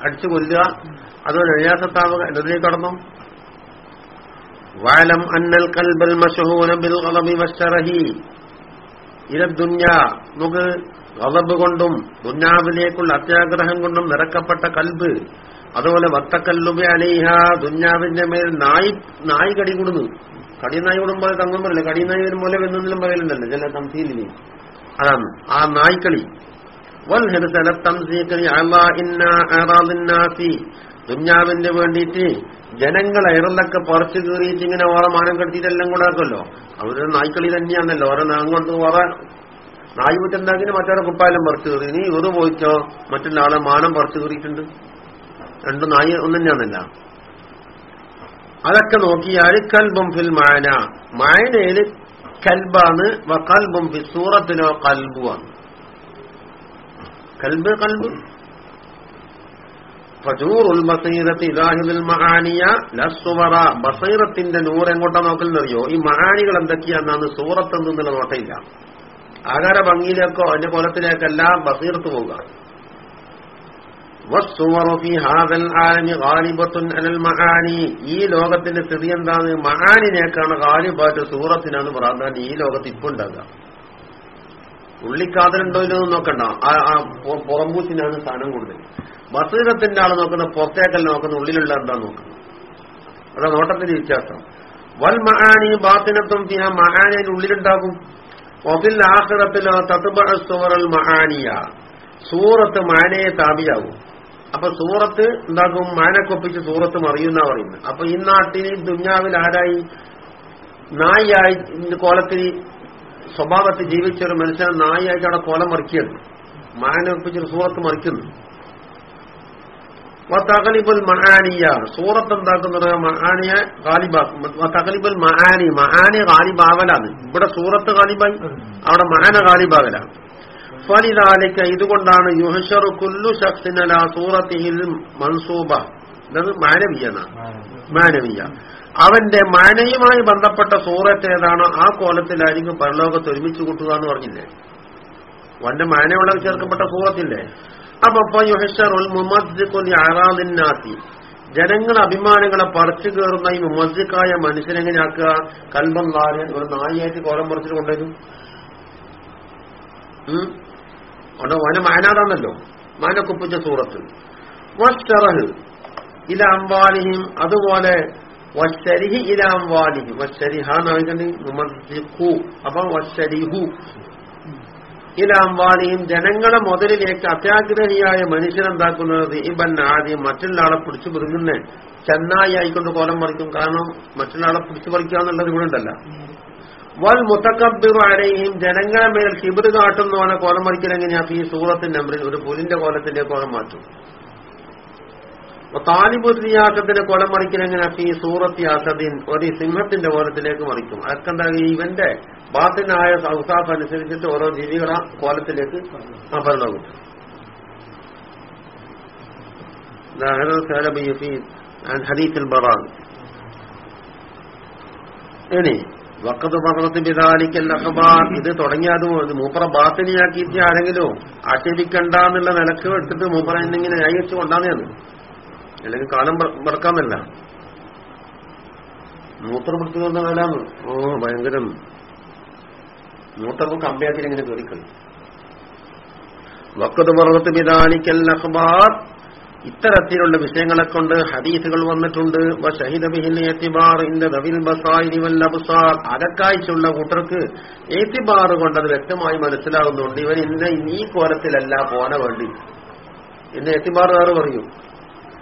അടിച്ചു കൊല്ലുക. അതുപോലെ നജാസത്താവുക? എന്നതിലേക്ക് കടന്നു? വാലം അന്നൽ മഷഹൂന ബിൽ കളബി വശറഹി ഇല ദുഞ്ഞ നമുക്ക് ഗളബ് കൊണ്ടും ദുഞ്ഞാവിലേക്കുള്ള അത്യാഗ്രഹം കൊണ്ടും നിറക്കപ്പെട്ട കൽബ്. അതുപോലെ വത്തക്കല്ലുബി അലൈഹ ദുഞ്ഞാവിന്റെ മേൽ നായി നായി കടി കൂടുന്നു. കടി നായി കൂടുമ്പോൾ തങ്ങും പറയില്ല. കടി നായി വരുമ്പോൾ വെന്നെങ്കിലും പറയലുണ്ടല്ലോ. ചില തംസീലിന്. അതാണ് ആ നായ്ക്കളി. വൽ ഹിർസല തംസീക്കലി അലാ ഇന്ന അറാദിന്നാസി ദുഞ്ഞാവിന് വേണ്ടിയിട്ട് ജനങ്ങൾ അയറിലൊക്കെ പറിച്ചു കീറിയിട്ട് ഇങ്ങനെ ഓരോ മാനം കെടുത്തിയിട്ടെല്ലാം കൂടെ ആക്കുമല്ലോ അവർ നായ്ക്കളി തന്നെയാണല്ലോ. ഓരോ അങ്ങോട്ട് ഓരോ നായ് വിട്ടുണ്ടാക്കിന് മറ്റൊരു കുപ്പായാലും പറിച്ചു കീറി. നീ ഇവർ പോയിച്ചോ മറ്റുള്ള ആളെ മാനം പറിച്ചു കീറിയിട്ടുണ്ട്. രണ്ട് നായ് ഒന്നും തന്നെയാണല്ല. അതൊക്കെ നോക്കിയാൽ കൽബും ഫിൽ മായന മായനയിൽ കൽബാണ്. കൽബും ഫി സൂറത്തിലോ കൽബുവാണ്. കൽബ് കൽബ്. ബസീറത്തിന്റെ നൂറ് എങ്ങോട്ടാ നോക്കലെന്നറിയോ? ഈ മഹാനികൾ എന്തൊക്കെയാണെന്നാണ് സൂറത്ത് എന്നുള്ള നോട്ടയില്ല. ആകാര ഭംഗിയിലേക്കോ അതിന്റെ കൊലത്തിലേക്കല്ല ബസീറത്ത് പോവുക. ഈ ലോകത്തിന്റെ സ്ഥിതി എന്താണ്? മഹാനിനേക്കാണ് ഗാലിബായിട്ട് സൂറത്തിനാണ് പ്രാധാന്യം ഈ ലോകത്ത് ഇപ്പൊ ഉണ്ടാകുക ഉള്ളിക്കാതലുണ്ടോ ഇല്ലെന്ന് നോക്കണ്ട. ആ പുറമ്പൂച്ചിനാണ് സ്ഥാനം കൂടുതൽ. ബസീറത്തിന്റെ ആൾ നോക്കുന്ന പുറത്തേക്കല്ല നോക്കുന്ന ഉള്ളിലുള്ള എന്താ നോക്കുന്നത്? അതാ നോട്ടത്തിന്റെ വ്യത്യാസം. വൽ മഹാനി ബാത്തിനത്വം ചെയ്യാൻ മഹാനിയുടെ ഉള്ളിലുണ്ടാകും. ഒബിൽ ആഹ്റത്തിലോ സൂറൽ മഹാനിയ. സൂറത്ത് മാനയെ താപിയാകും അപ്പൊ സൂറത്ത് എന്താക്കും മാനക്കൊപ്പിച്ച് സൂറത്ത് മറിയുന്ന പറയുന്നത്. അപ്പൊ ഈ നാട്ടിൽ ദുഞ്ഞാവിൽ ആരായി? നായിയായി കോലത്തിൽ സ്വഭാവത്തിൽ ജീവിച്ച ഒരു മനുഷ്യൻ നായിയായിട്ട് അവിടെ കോലം മറിക്കുന്നു മാനൊപ്പിച്ചൊരു സൂറത്ത് മറിക്കുന്നു. തകലിബുൽ മഹാനിയ സൂറത്ത് എന്താക്കുന്നത് മഹാനിയെ തകലിബുൽ മഹാനി മഹാനി ഗാലിബാവലാണ്. ഇവിടെ സൂറത്ത് ഗാലിബായി. അവിടെ മഹാന ഗാലിബാവലാണ് ഫലിതാലിക്ക ഇതുകൊണ്ടാണ് യുഹഷറു കുല്ലു ഷഖ്സിനല സൂറത്തിൽ മൻസൂബ. എന്നത് മാനവീയന മാനവീയ. അവന്റെ മാനയുമായി ബന്ധപ്പെട്ട സൂറത്ത് ഏതാണോ? ആ കോലത്തിലായിരിക്കും പരലോകത്ത് ഒരുമിച്ച് കൂട്ടുക എന്ന് പറഞ്ഞില്ലേ? അവന്റെ മാനയുള്ള ചേർക്കപ്പെട്ട സൂറത്തില്ലേ? ജനങ്ങൾ അഭിമാനങ്ങളെ പറിച്ചു കയറുന്ന ഈ മുമദ്ദിക്കായ മനുഷ്യനെങ്ങനെയാക്കുക കൽബം നാല് ഒരു നായിയായിട്ട് കോലം പറിച്ചിട്ട് കൊണ്ടുവരും. അവിടെ വന മാനാതാണല്ലോ. മാനക്കൊപ്പിച്ച സൂറത്ത്. വസ്തറഹ് ഇല അംവാലിഹിം. അതുപോലെ വശരിഹി ഇല അംവാലിഹിം. വശരിഹു അപ്പൊ വശരിഹു ഇല അംവാലിഹിം ജനങ്ങളെ മുതലിലേക്ക് അത്യാഗ്രഹിയായ മനുഷ്യനെന്താക്കുന്നത് ഇബൻ ആദ്യം മറ്റുള്ള ആളെ പിടിച്ചു പിറുകുന്ന ചെന്നായി ആയിക്കൊണ്ട് കോലം പറിക്കും. കാരണം മറ്റുള്ള ആളെ പിടിച്ചു പറിക്കുക എന്നുള്ളത് ഇവിടെ ഉണ്ടല്ല. വൽ മുത്തക്കബിറു ജനങ്ങളെ മേൽ കിബിറ് കാട്ടുന്നവനെ കോലം പറിക്കലെങ്ങനെയാ ഈ സൂറത്തിന്റെ അമ്രിൽ ഒരു പുലിന്റെ കോലത്തിന്റെ കോലം മാറ്റും. താലിബുദ്ധിയാക്കത്തിന്റെ കൊല മറിക്കൽ എങ്ങനെയാ ഈ സൂറത്തി അസദിൻ ഒരു സിംഹത്തിന്റെ കോലത്തിലേക്ക് മറിക്കും. അതൊക്കെ എന്താ ഇവന്റെ ബാത്തിനായ സൗസാഫ് അനുസരിച്ചിട്ട് ഓരോ ജീവികളെ കോലത്തിലേക്ക് അപരണവും ബറാൻ. പകർത്ത് പിതാലിക്കൽ അഖബാർ. ഇത് തുടങ്ങിയത് മൂപ്പറ ബാത്തിനിയാക്കിയിട്ട് ആരെങ്കിലും ആക്ഷേപിക്കണ്ട എന്നുള്ള നിലയ്ക്ക് എടുത്തിട്ട് മൂപ്പറ എന്നിങ്ങനെ അയച്ചു കൊണ്ടാന്നെയാണ് അല്ലെങ്കിൽ കാലം മറക്കാമല്ല. മൂത്രം പിടിച്ചു കൊണ്ട കാലാന്ന് ഓ ഭയങ്കരം. മൂത്രം കമ്പയാക്കി ഇങ്ങനെ കയറിക്കളി വക്കത് പർവത്ത് പിതാനിക്കൽ അഹ്ബാർ ഇത്തരത്തിലുള്ള വിഷയങ്ങളെ കൊണ്ട് ഹദീസുകൾ വന്നിട്ടുണ്ട്. അകക്കാഴ്ചയുള്ള കൂട്ടർക്ക് ഏത്തിബാർ കൊണ്ട് അത് വ്യക്തമായി മനസ്സിലാകുന്നുണ്ട് ഇവൻ ഇന്ന ഈ കോലത്തിലല്ല പോന വേണ്ടി. ഇന്ന് ഏത്തിബാറ് കാറ് പറയും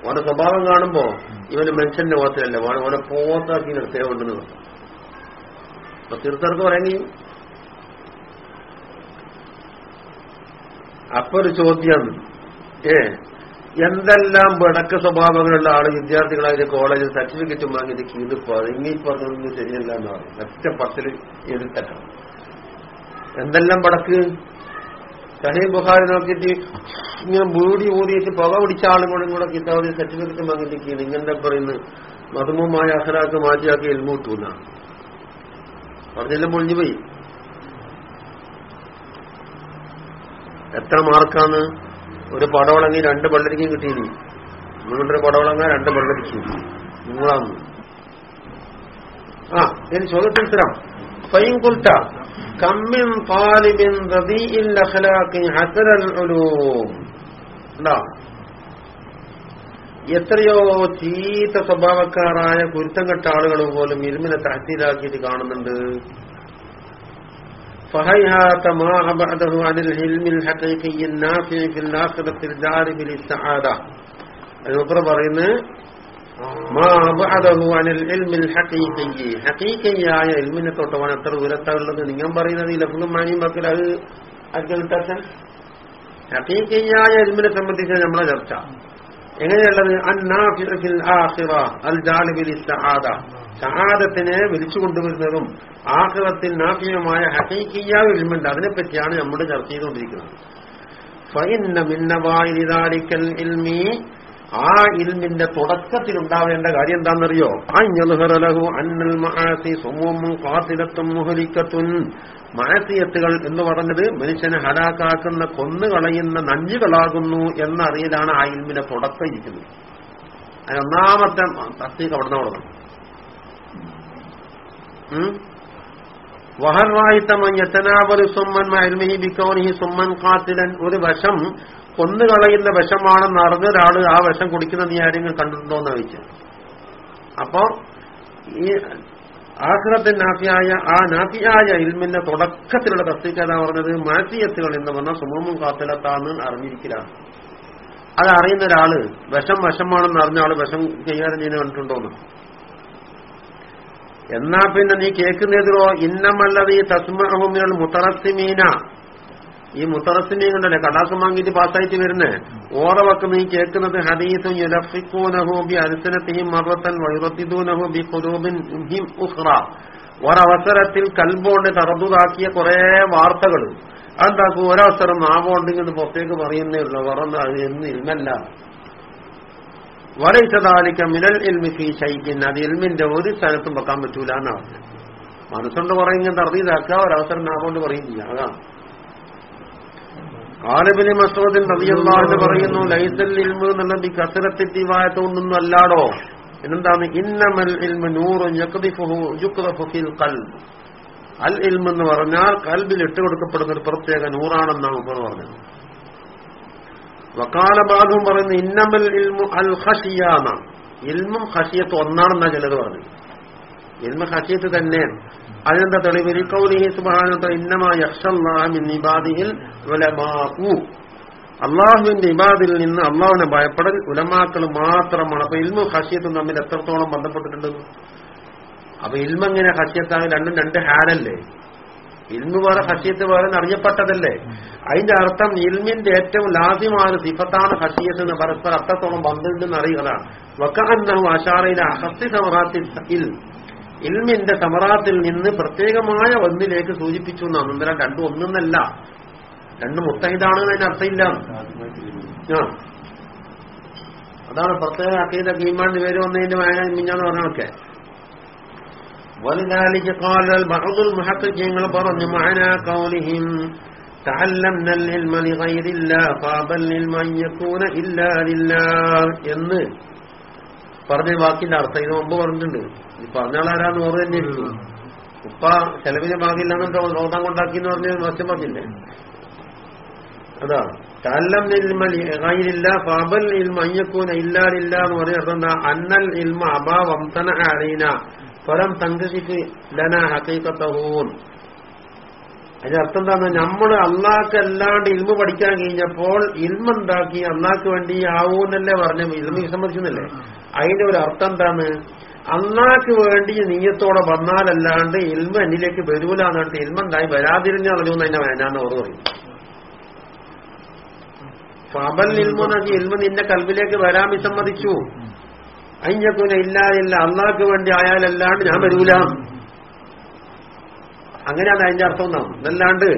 ഓന്റെ സ്വഭാവം കാണുമ്പോ ഇവന് മനുഷ്യന്റെ മുഖത്തിലല്ല ഓനെ പോത്താക്കി നിർത്തേ. ഉണ്ടെന്ന് അപ്പൊ തീർത്ഥർക്ക് പറയുകയും അപ്പൊ ഒരു ചോദ്യം ഏ എന്തെല്ലാം വിടക്ക് സ്വഭാവങ്ങളുള്ള ആൾ വിദ്യാർത്ഥികളായ കോളേജിൽ സർട്ടിഫിക്കറ്റും വാങ്ങിയത് കീഴിപ്പോ? ഇങ്ങീ പറഞ്ഞൊന്നും ശരിയല്ല എന്ന് പറയും. ഒറ്റ പത്തിൽ എഴുത്തക്കണം എന്തെല്ലാം വടക്ക്? സഹീ ബുഖാരി നോക്കിയിട്ട് ഇങ്ങനെ മൂടി ഊതിയിട്ട് പുക പിടിച്ച ആളുകളും കൂടെ കിതാബിന് സർട്ടിഫിക്കറ്റ് വാങ്ങിയിരിക്കുകയാണ് ഇങ്ങനെ പറയുന്നു മധുമുമായ അഹലാക്ക് മാറ്റിയാക്കി എൽമൂട്ടൂന്ന പറഞ്ഞെല്ലാം പൊളിഞ്ഞു പോയി. എത്ര മാർക്കാണ് ഒരു പടവളങ്ങി രണ്ട് പള്ളരിക്കും കിട്ടിയില്ല നിങ്ങളുടെ പടവളങ്ങ രണ്ട് പള്ളരിക്കും. നിങ്ങളാന്ന്. ആ ഇനി ചോദ്യത്തിന് തരാം ഫൈൻ കുൽത്ത. കമ്മിൻ താലിബിൻ റദീഇൽ അഖ്ലാഖി ഹസനൽ ഉലൂം എന്താ എത്രയോ ചീത്ത സ്വഭാവക്കാരായ കുരുത്തം കെട്ട ആളുകൾ പോലും ഇരുമിനെ തഹസീലാക്കിയിട്ട് കാണുന്നുണ്ട് فهيهات ما أبعده عن العلم الحقيقي النافع في الآخرة الجارب للسعادة അതിനപ്പുറം പറയുന്നത് എൽമിനെ ഹഖീഖിയായ. ഇൽമിനെ തൊട്ടവൻ എത്ര ദൂരത്താണുള്ളത്? നിങ്ങൾ പറയുന്നത് ഈ ലഫ്ലും മാനിയും ബാക്കിൽ അത് ആർക്കും ഹക്കീക്കയായ ഇൽമിനെ സംബന്ധിച്ച് നമ്മളെ ചർച്ച. എങ്ങനെയുള്ളത്? സഹാദത്തിനെ വിളിച്ചു കൊണ്ടുവരുന്നതും ആഹ്റത്തിൽ നാഫിയമായ ഹഖീഖിയായ ഇൽമുണ്ട്. അതിനെപ്പറ്റിയാണ് നമ്മൾ ചർച്ച ചെയ്തുകൊണ്ടിരിക്കുന്നത്. ആ ഇൽമിന്റെ തുടക്കത്തിൽ ഉണ്ടാവേണ്ട കാര്യം എന്താണെന്നറിയോ? അഞ്ഞലുഹറലഹു അന്നൽ മഹാസി സുമൂമും കാത്തിലത്തും മുഹലിക്കത്തുൻ. മാസിയത്തുകൾ എന്ന് പറഞ്ഞത് മനുഷ്യനെ ഹലാക്കാക്കുന്ന കൊന്നുകളയുന്ന നഞ്ചുകളാകുന്നു എന്നറിയലാണ് ആ ഇൽമിന്റെ തുടക്കം ഇരിക്കുന്നത് അതിന് ഒന്നാമത്തെ തസ്തീക്ക് അവിടെ നിന്ന് തുടങ്ങും വഹർവായിത്തമഞ്ഞത്തനാവൽ സുമ്മൻ മൽമിഹി ബിക്കോനിഹി സുമ്മൻ കാത്തിലൻ ഒരു വശം കൊന്നുകളയുന്ന വിഷമാണെന്ന് അറിഞ്ഞ ഒരാൾ ആ വിഷം കുടിക്കുന്ന നീ ആരെങ്കിലും കണ്ടിട്ടുണ്ടോ എന്ന് ചോദിച്ചു. അപ്പോ ഈ ആഹ്റത്തിൽ നാഫിയായ ആ നാഫിയായ ഇൽമിന്റെ തുടക്കത്തിലുള്ള തസ്തിക്കഥ പറഞ്ഞത്? മാറ്റിയത്തുകൾ എന്ന് പറഞ്ഞാൽ സുമമും കാത്തിലത്താന്ന് അറിഞ്ഞിരിക്കലാണ് അത് അറിയുന്ന ഒരാൾ വിഷം വശമാണെന്ന് അറിഞ്ഞ ആൾ വിഷം കൈകാര്യം ചെയ്യുന്ന കണ്ടിട്ടുണ്ടോന്ന്? എന്നാ പിന്നെ നീ കേൾക്കുന്നതിലോ? ഇന്നമല്ലത് ഈ തസ്മഹുമിനൽ മുത്തറസിമീന ഈ മുത്തറസിന്റെയും കൊണ്ടല്ലേ? കടാസം വാങ്ങിയിട്ട് പാസ്സായിട്ട് വരുന്നേ? ഓറ ഈ നീ കേൾക്കുന്നത് ഹദീസും യുലഫിക്കൂനഹു ബി മറത്തൻ വയുറത്തിദൂനഹു ബി ഖുലൂബിൻ ഹിം ഉഖ്റ. ഒരവസരത്തിൽ കൽബോണ്ട് തറതുതാക്കിയ കുറെ വാർത്തകൾ. അതെന്താക്കും? ഒരവസരം നാവോണ്ട് ഇങ്ങോട്ട് പുറത്തേക്ക് പറയുന്നേ ഉള്ളൂ. വറന്ന് അത് എന്ന് ഇന്നല്ല വലൈസദാലിക്ക മിനൽ എൽമി ഫീ ഷൈഖിൻ അത് എൽമിന്റെ ഒരു സ്ഥലത്തും വെക്കാൻ പറ്റൂല എന്നാണ് മനസ്സുകൊണ്ട് പറയുന്നത് അറിയതാക്കുക ഒരവസരം നാവോണ്ട് പറയുന്നില്ല. അതാണ്. കാലബിന് മസൂദിൻ റബിയല്ലാന്ന് പറയുന്നു ലൈസൽ ഇൽമു എന്നുള്ളത് ഈ കസരത്തെത്തിവായത്തോണ്ടൊന്നും അല്ലാടോ? എന്താണ് ഇന്നമൽ ഇൽമു നൂറും അൽ ഇൽമെന്ന് എന്ന് പറഞ്ഞാൽ കൽബിൽ ഇട്ടുകൊടുക്കപ്പെടുന്ന ഒരു പ്രത്യേക നൂറാണെന്നാണ് ഉമർ പറഞ്ഞത്. വക്കാലബാധും പറയുന്നു ഇന്നമൽ ഇൽമു അൽ ഖഷിയാന്ന ഇൽമും ഹഷിയത്ത് ഒന്നാണെന്നാണ് ചിലത് പറഞ്ഞത്. ഇൽമ ഹഷിയത്ത് തന്നെയാണ് അതിനെന്താ തെളിവ്? അള്ളാഹുവിന്റെ ഇബാദിൽ നിന്ന് അള്ളാഹുവിനെ ഭയപ്പെടൽ ഉലമാക്കൾ മാത്രമാണ്. അപ്പൊ ഇൽമു ഹസിയത്തും തമ്മിൽ എത്രത്തോളം ബന്ധപ്പെട്ടിട്ടുണ്ട്? അപ്പൊ ഇൽമെങ്ങനെ ഹസ്യത്താകും രണ്ടും രണ്ട് ഹാരല്ലേ ഇൽമ് വേറെ ഹസിയത്ത് വേറെ അറിയപ്പെട്ടതല്ലേ? അതിന്റെ അർത്ഥം ഇൽമിന്റെ ഏറ്റവും ലാസ്യമായ സിഫത്താണ് ഹസിയത്ത് എന്ന് പരസ്പരം അത്രത്തോളം ബന്ധമുണ്ടെന്ന് അറിയുന്നതാണ്. വക്കാന്നു ആശാറയിലെ ഹസ്തി സമറാത്തിൽ ഇൽമിന്റെ സമറാത്തിൽ നിന്ന് പ്രത്യേകമായ ഒന്നിലേക്ക് സൂചിപ്പിച്ചു എന്നാണ് അന്നേരം രണ്ടും ഒന്നല്ല രണ്ട് മുത്തഹിദാണ് അതിന് അർത്ഥമില്ല ആ അതാണ് പ്രത്യേക അക്കീത കീമാന്റെ പേര് വന്നതിന്റെ വായന മിഞ്ഞാന്ന് പറഞ്ഞൊക്കെ ولذلك قال بعض المحققين പറഞ്ഞു معنى قولهم تعلمنا العلم لغير الله فابى العلم ان يكون الا لله എന്ന് പറഞ്ഞ വാക്കിന്റെ അർത്ഥം ഇത് മുമ്പ് പറഞ്ഞിട്ടുണ്ട് ഈ പറഞ്ഞാളാരാന്ന് ഓർമ്മ തന്നെ ഉപ്പ ചെലവിന് ഭാഗില്ല എന്നിട്ട് ഓതാൻ കൊണ്ടാക്കി എന്ന് പറഞ്ഞ മോശം പറഞ്ഞില്ലേ? അതാ തല്ലം ഇൽമില്ല ഫാബൽ ഇൽമ അയ്യക്കൂന ഇല്ലാലില്ല എന്ന് പറയുന്നത് അന്നൽ ഇൽമ അബാ വംസന അലീന. ഫലം തങ്കശിക്ക് ലന ഹക്കൈക്കത്തഹൂൻ അതിന്റെ അർത്ഥം എന്താണ് നമ്മൾ അള്ളാഹ്ക്ക് അല്ലാണ്ട് ഇൽമ പഠിക്കാൻ കഴിഞ്ഞപ്പോൾ ഇൽമ ഉണ്ടാക്കി അള്ളാഹ്ക്ക് വേണ്ടി ആവൂന്നല്ലേ പറഞ്ഞു ഇൽമ വിസമ്മതിക്കുന്നല്ലേ അതിന്റെ ഒരു അർത്ഥം എന്താണ് അള്ളാഹ്ക്ക് വേണ്ടി നീയത്തോടെ വന്നാലല്ലാണ്ട് ഇൽമ എന്നിലേക്ക് വരൂല ഇൽമ ഉണ്ടായി വരാതിരുന്ന അറിയുമെന്ന് അതിന്റെ വേനാന്ന് ഓർമ്മ പറയും. ഫബൽ ഇൽമെന്നാക്കി ഇൽമ നിന്റെ കൽബിലേക്ക് വരാൻ വിസമ്മതിച്ചു. അഞ്ഞക്കുന ഇല്ല ഇല്ല അന്നാക്ക് വേണ്ടി ആയാലല്ലാണ്ട് ഞാൻ വരൂല. അങ്ങനെയാണ് അതിന്റെ അർത്ഥം ഒന്നാണ് അതല്ലാണ്ട്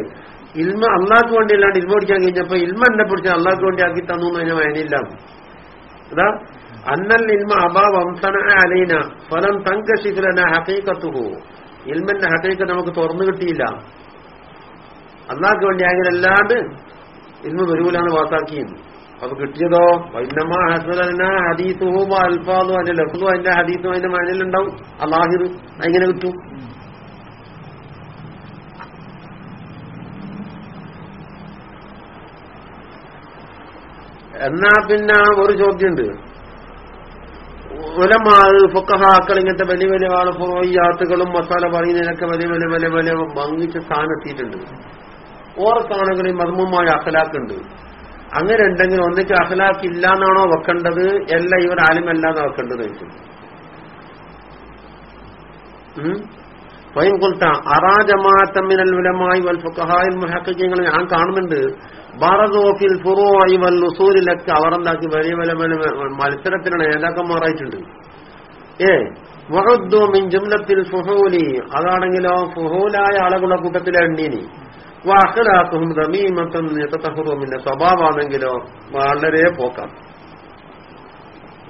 ഇൽമ അന്നാക്ക് വേണ്ടി അല്ലാണ്ട് ഇൽമ പിടിക്കാൻ കഴിഞ്ഞപ്പോ ഇൽമ എന്നെ പിടിച്ച് അന്നാക്ക് വേണ്ടി ആക്കി തന്നു എന്ന് അതിനെ വേണില്ല അതാ അന്നൽ ഇൽമ അബാ വംസന അലൈന ഫലം തങ്കശിഖിലന ഹക്കൈക്കത്തുഹു ഇൽമന്റെ ഹക്കീക്കത്ത് നമുക്ക് തുറന്നു കിട്ടിയില്ല. അള്ളാഹ്ക്ക് വേണ്ടി അങ്ങനല്ലാണ്ട് ഇൽമ വരൂലാണ് വാസാക്കിയത് അപ്പൊ കിട്ടിയതോ? വൈന്നമ്മ ഹസുലന ഹദീസുഹും അൽഫാദും അതിന്റെ ലഫ്ലും അതിന്റെ ഹദീസും അതിന്റെ മനലുണ്ടാവും അള്ളാഹിർ അങ്ങനെ കിട്ടും. എന്നാ പിന്നെ ഒരു ചോദ്യമുണ്ട്. ഫുക്കഹാക്കൾ ഇങ്ങനത്തെ വലിയ വലിയ ആൾ പോയാത്തുകളും മസാല പറയുന്നതിനൊക്കെ വലിയ വലിയ വലിയ വലിയ ഭംഗിച്ച സ്ഥാനം എത്തിയിട്ടുണ്ട്. ഓർക്കാണെങ്കിൽ മർമ്മമായ അഖലാക്കുണ്ട്. അങ്ങനെ ഉണ്ടെങ്കിൽ ഒന്നിച്ച് അഖലാക്ക് ഇല്ല എന്നാണോ വെക്കേണ്ടത്? എല്ലാം ഇവർ ആലിമല്ലാതെ വെക്കേണ്ടത് വെച്ചു സ്വയം കൊൽത്ത അറാജമാത്തമ്മിനൽ ഉലമായി വൽ മുഹക്കിങ്ങൾ ഞാൻ കാണുന്നുണ്ട്. ബാറദോഫിൽ ഫുറോയി വൽ നുസൂരിലൊക്കെ അവർ എന്താക്കി വലിയ വല മത്സരത്തിലാണ് നേതാക്കന്മാരായിട്ടുണ്ട്. ഏ വഹദ്ദു മിൻ ജുംലത്തിൽ ഫുഹൂലി. അതാണെങ്കിലോ ഫുഹൂലായ ആളുകളുടെ കൂട്ടത്തിലെ എണ്ണീനി വാഹലാക്കും റമീമത്തും യത്തഹുറുമിന്റെ സ്വഭാവമാണെങ്കിലോ വളരെ പോക്കാം.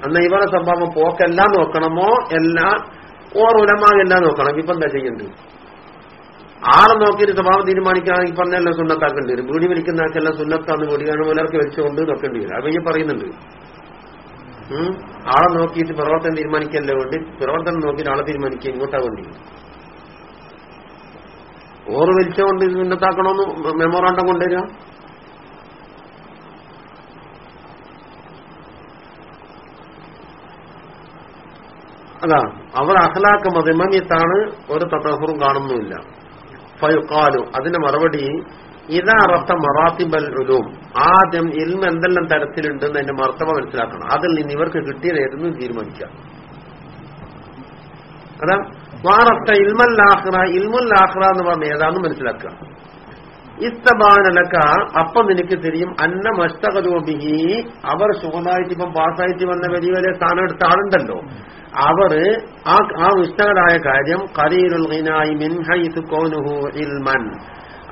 അന്ന് ഇവരുടെ സ്വഭാവം പോക്കെല്ലാം നോക്കണമോ? എല്ലാ ഓർ ഉലമാകെല്ലാം നോക്കണം. ഇപ്പൊ എന്താ ചെയ്യേണ്ടത്? ആളെ നോക്കിയിട്ട് സ്വഭാവം തീരുമാനിക്കുകയാണെങ്കിൽ പറഞ്ഞെല്ലാം സുന്നത്താക്കേണ്ടി വരും. വീടി വലിക്കുന്ന ആൾക്കെല്ലാം സുന്നത്താന്ന് വീടിയാണ് മുലർക്ക് വെച്ചുകൊണ്ട് നോക്കേണ്ടി വരും. അപ്പൊ ഈ പറയുന്നുണ്ട്. ആളെ നോക്കിയിട്ട് പ്രവർത്തനം തീരുമാനിക്കല്ലേ കൊണ്ട് പ്രവർത്തനം നോക്കിയിട്ട് ആളെ തീരുമാനിക്കുക ഇങ്ങോട്ടാകേണ്ടി വരും ഓറ് വലിച്ചുകൊണ്ട് സുന്നത്താക്കണമെന്ന് മെമ്മോറാണ്ടം കൊണ്ടുവരിക. അതാ അവർ അഖലാക്ക് മതിമന്യത്താണ് ഒരു തത്തഹറും കാണുന്നുമില്ല. ഫയുക്കാലു അതിന്റെ മറുപടി ഇതാ അർത്ഥ മറാത്തിബൽ ഉലൂം. ആദ്യം ഇൽമ എന്തെല്ലാം തരത്തിലുണ്ടെന്ന് അതിന്റെ മർത്തവ മനസ്സിലാക്കണം. അതിൽ നിന്ന് ഇവർക്ക് കിട്ടിയതായിരുന്നു തീരുമാനിക്കാം അതാ വാറത്ത ഇൽമല്ലാഹ്റ ഇൽമുല്ലാഹ്റ എന്ന് പറഞ്ഞ ഏതാണെന്ന് മനസ്സിലാക്കുക. ഇസ്തബാനലക്ക അപ്പം നിനക്ക് തിരിയും. അന്ന മസ്തകരൂപിഹി അവർ സുഖമായിട്ട് ഇപ്പം പാസ്സായിട്ട് വന്ന വലിയ വലിയ സ്ഥാനം എടുത്ത ആളുണ്ടല്ലോ. അവർ ആ ആ വിഷ്ടകരായ കാര്യം കോനുഹു ഇൽമൻ.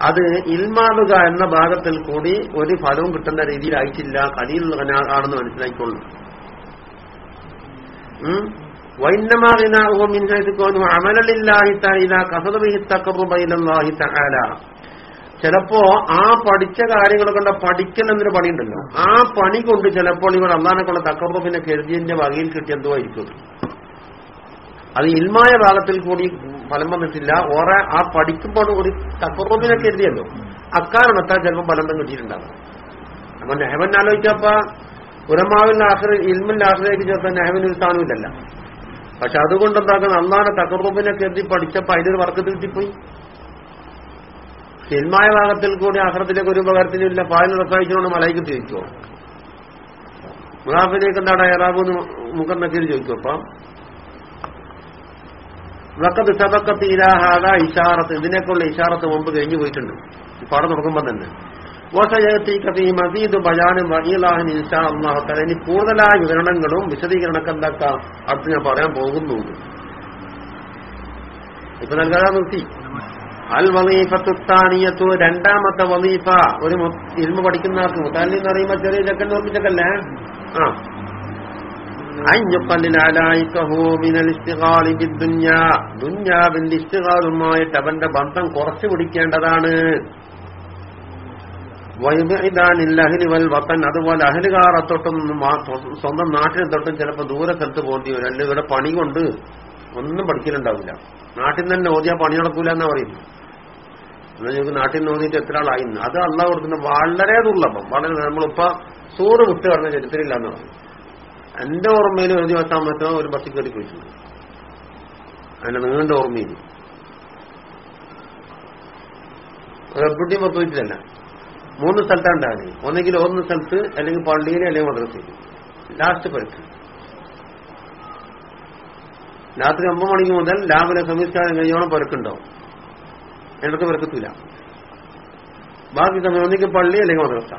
അത് ഇൽമാവുക എന്ന ഭാഗത്തിൽ കൂടി ഒരു ഫലവും കിട്ടുന്ന രീതിയിലായിട്ടില്ല. ഹിന ആണെന്ന് മനസ്സിലാക്കിക്കൊള്ളു വൈന്നമാഹിനാഹു മിൻഹൈസ് കോനുഹു അമലലില്ലാഹി തആല കസദ ബിഹി തഖറബ ഇലല്ലാഹി തആല. ചിലപ്പോ ആ പഠിച്ച കാര്യങ്ങൾ കൊണ്ട് പഠിക്കൽ എന്നൊരു പണിയുണ്ടല്ലോ. ആ പണി കൊണ്ട് ചിലപ്പോൾ ഇവർ അന്നാനെ കൊണ്ട് തക്കറുബിനെ കരുതിയതിന്റെ വകയിൽ കിട്ടിയെന്തോ ആയിരിക്കും. അത് ഇൽമായ ഭാഗത്തിൽ കൂടി ഫലം വന്നിട്ടില്ല. ഓറെ ആ പഠിക്കുമ്പോൾ ഒരു തക്കറുബിനെ കരുതിയല്ലോ. അക്കാരണത്താൽ ചിലപ്പോൾ ഫലം കിട്ടിയിട്ടുണ്ടാകും അപ്പൊ നെഹവൻ ആലോചിച്ചപ്പ ഉരമാവിൽ ഇൽമിൽ ആശ്രയിച്ച് ചേർത്ത നെഹവിന് ഒരു സ്ഥാനമില്ലല്ല പക്ഷെ അതുകൊണ്ട് എന്താക്കുന്ന അന്നാണ് തക്കറുബിനെ കരുതി പഠിച്ചപ്പോ അതിലൊരു വർക്കത്ത് കിട്ടിപ്പോയി. സിൽമായ ഭാഗത്തിൽ കൂടി ആഹ്റത്തിലേക്ക് ഒരു ഉപകാരത്തിനില്ല. പായൽ റസായിച്ചുകൊണ്ട് മലയ്ക്ക് തിരിച്ചോ മുനാഫിലേക്ക് എന്താണ് ഏറാബെന്ന് മുഖം നക്കീര് ചോദിക്കും അപ്പം? വക്കത്ത് സബക്കത്ത് ഇലാഹാദ ഇഷാറത്ത് ഇതിനേക്കുള്ള ഇഷാറത്ത് മുമ്പ് കഴിഞ്ഞു പോയിട്ടുണ്ട്. പാടം തുടങ്ങുമ്പോൾ തന്നെ. മസീദ് ബയാനും വഹീലാഹിൻ ഇൻഷാ അള്ളാഹത്തല ഇനി കൂടുതലായ വിവരണങ്ങളും വിശദീകരണമൊക്കെ എന്താക്കാം? അടുത്ത് ഞാൻ പറയാൻ പോകുന്നുണ്ട്. ഇപ്പൊ നൽകാതെ നിർത്തി. അൽ വലീഫത്തുത്താനിയത്തു രണ്ടാമത്തെ വലീഫ. ഒരു ഇരുമ്പ് പഠിക്കുന്ന ആൾക്ക് മുത്താലി എന്ന് പറയുമ്പോ ചെറിയ ചെക്കൻ ഓർമ്മിച്ചക്കല്ലേ? ആ. ഇഷ്ടികാലുമായിട്ട് അവന്റെ ബന്ധം കുറച്ചു പിടിക്കേണ്ടതാണ്. വത്തൻ അതുപോലെ അഹലുകാറെ തൊട്ടും സ്വന്തം നാട്ടിനെ തൊട്ടും ചിലപ്പോൾ ദൂരെ സ്ഥലത്ത് പോകേണ്ടി വരും. അല്ലെങ്കിൽ ഇവിടെ പണി കൊണ്ട് ഒന്നും പഠിക്കലുണ്ടാവില്ല. നാട്ടിൽ തന്നെ ഓതിയാ പണി നടക്കൂല എന്നാ പറയുന്നു എന്നാൽ ഞങ്ങൾക്ക് നാട്ടിൽ നിന്ന് ഓതിയിട്ട് എത്ര ആളായി? അത് അല്ല കൊടുക്കുന്ന വളരെ ദുർലഭം. വളരെ നമ്മളിപ്പോ സൂറ് വിട്ട് പറഞ്ഞ ചരിത്രമില്ല എന്ന് പറഞ്ഞു. എന്റെ ഓർമ്മയിൽ ഒരു ദിവസം മറ്റോ ഒരു ബസ്സിൽ കയറി പോയിട്ടുണ്ട് അതിന്റെ നീണ്ട ഓർമ്മയിൽ എവിടെയും പോയിട്ടില്ല മൂന്ന് സ്ഥലത്താണ് ഉണ്ടാകുന്നത് ഒന്നെങ്കിൽ ഒന്ന് സ്ഥലത്ത് അല്ലെങ്കിൽ പള്ളിയിൽ അല്ലെങ്കിൽ മദ്രസയിൽ ലാസ്റ്റ് പരിക്ക്. രാത്രി ഒമ്പത് മണിക്ക് മുതൽ രാവിലെ സംവിധാനം കഴിഞ്ഞോളം പരുക്കുണ്ടാവും. എന്നിടത്ത് വെറുക്കത്തില്ല ബാക്കി ഒന്നിക്ക് പള്ളി അല്ലെങ്കിൽ മദ്രസ.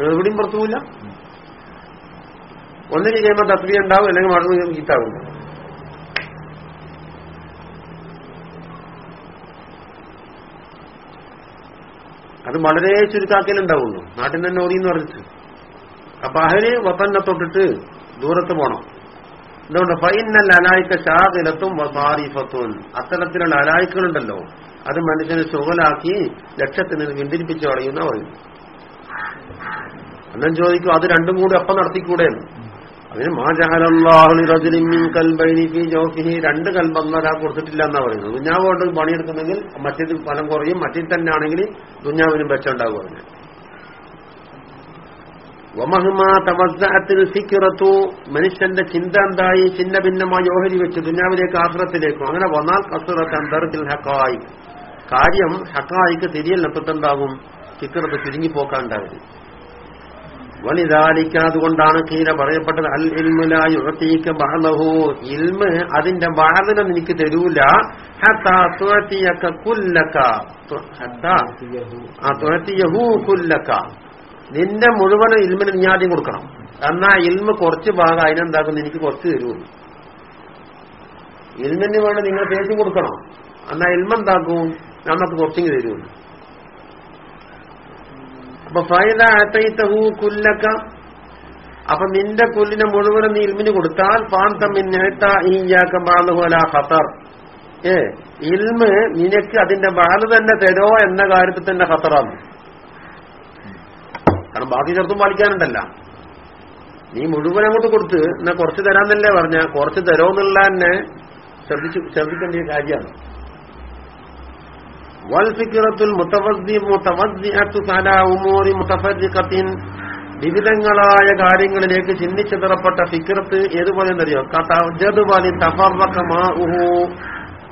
എവിടെയും പുറത്തുമില്ല ഒന്നിക്ക് കഴിയുമ്പോൾ തസ്ബി ഉണ്ടാവും അല്ലെങ്കിൽ മടങ്ങി ഗീത്താവും അത് വളരെ ചുരുക്കാക്കലുണ്ടാവുള്ളൂ നാട്ടിൽ തന്നെ ഓതി എന്ന് പറഞ്ഞിട്ട്. അപ്പൊ അഹര് വത്തന്നെ തൊട്ടിട്ട് ദൂരത്ത് പോണം. എന്തുകൊണ്ട് ഫൈനൽ അലായിക്ക ഷാദിലത്തും വസാരിഫത്തും അത്തരത്തിലുള്ള അലായിക്കുകളുണ്ടല്ലോ. അത് മനുഷ്യനെ സുഖലാക്കി ലക്ഷ്യത്തിൽ നിന്ന് പിന്തിരിപ്പിച്ച് കളയുന്ന പറയും അന്നം ചോദിക്കും അത് രണ്ടും കൂടി അപ്പം നടത്തിക്കൂടെ? അതിന് മാജഹലി രണ്ട് കൽബൊന്നും ഒരാൾ കൊടുത്തിട്ടില്ല എന്നാ പറയുന്നത്. ദുഞ്ഞാവ് കൊണ്ട് പണിയെടുക്കുന്നെങ്കിൽ മറ്റേത് ഫലം കുറയും. മറ്റേ തന്നെ ആണെങ്കിൽ ദുഞ്ഞാവിനും വെച്ചുണ്ടാകും സിക്കിറത്തു മനുഷ്യന്റെ ചിന്ത എന്തായി? ചിന്ന ഭിന്നമായി ഓഹരി വെച്ച് ദുഞ്ഞാവിലേക്ക് ആശ്രത്തിലേക്കും അങ്ങനെ വന്നാൽ കസുറത്ത് അന്തർത്തിൽ ഹക്കായി കാര്യം ഹക്കായിക്ക് തിരിയൽ എപ്പത്തുണ്ടാകും സിക്കിറത്ത് ചുരുങ്ങിപ്പോക്കാണ്ടായത് വലിതാലിക്ക കീര പറയപ്പെട്ടത് അൽ ഇൽമുലായി ഉറത്തിക്ക് ബഹലഹു ഇൽമ് അതിന്റെ ബാധന നിനക്ക് തരൂല. തുഴത്തിയക്ക കുല്ലക്ക തുഴത്തിയഹൂ കുല്ലക്ക നിന്റെ മുഴുവൻ ഇൽമിന് നീ ആദ്യം കൊടുക്കണം. എന്നാ ഇൽമ കുറച്ച് ഭാഗം അതിനെന്താക്കുന്നു? എനിക്ക് കുറച്ച് തരുമെന്ന് ഇൽമിന് വേണ്ടി നിങ്ങൾ തേച്ചു കൊടുക്കണം. എന്നാ ഇൽമെന്താക്കും നമുക്ക് കുറച്ചെങ്കിൽ തരുമെന്ന് അപ്പൊ ഫൈദ അത്തൈത്തഹു കുല്ലക്ക. അപ്പൊ നിന്റെ കുല്ലിനെ മുഴുവനും നീ ഇൽമിന് കൊടുത്താൽ ഖത്തർ. ഏ ഇൽമ് നിനക്ക് അതിന്റെ ബാല തന്നെ തരോ എന്ന കാര്യത്തിൽ തന്നെ ഖത്തറാണ്. കാരണം ബാക്കി ചെറുത്തും പാലിക്കാനുണ്ടല്ല. നീ മുഴുവൻ അങ്ങോട്ട് കൊടുത്ത് എന്നാ കുറച്ച് തരാന്നല്ലേ പറഞ്ഞ കുറച്ച് തരോന്നുള്ള തന്നെ ശ്രദ്ധിച്ചു ശ്രദ്ധിക്കേണ്ട കാര്യമാണ്. വൽഫിക്കിറത്തുൽ വിവിധങ്ങളായ കാര്യങ്ങളിലേക്ക് ചിന്തിച്ചിതറപ്പെട്ട ഫിക്കിറത്ത് ഏതുപോലെ എന്നറിയോ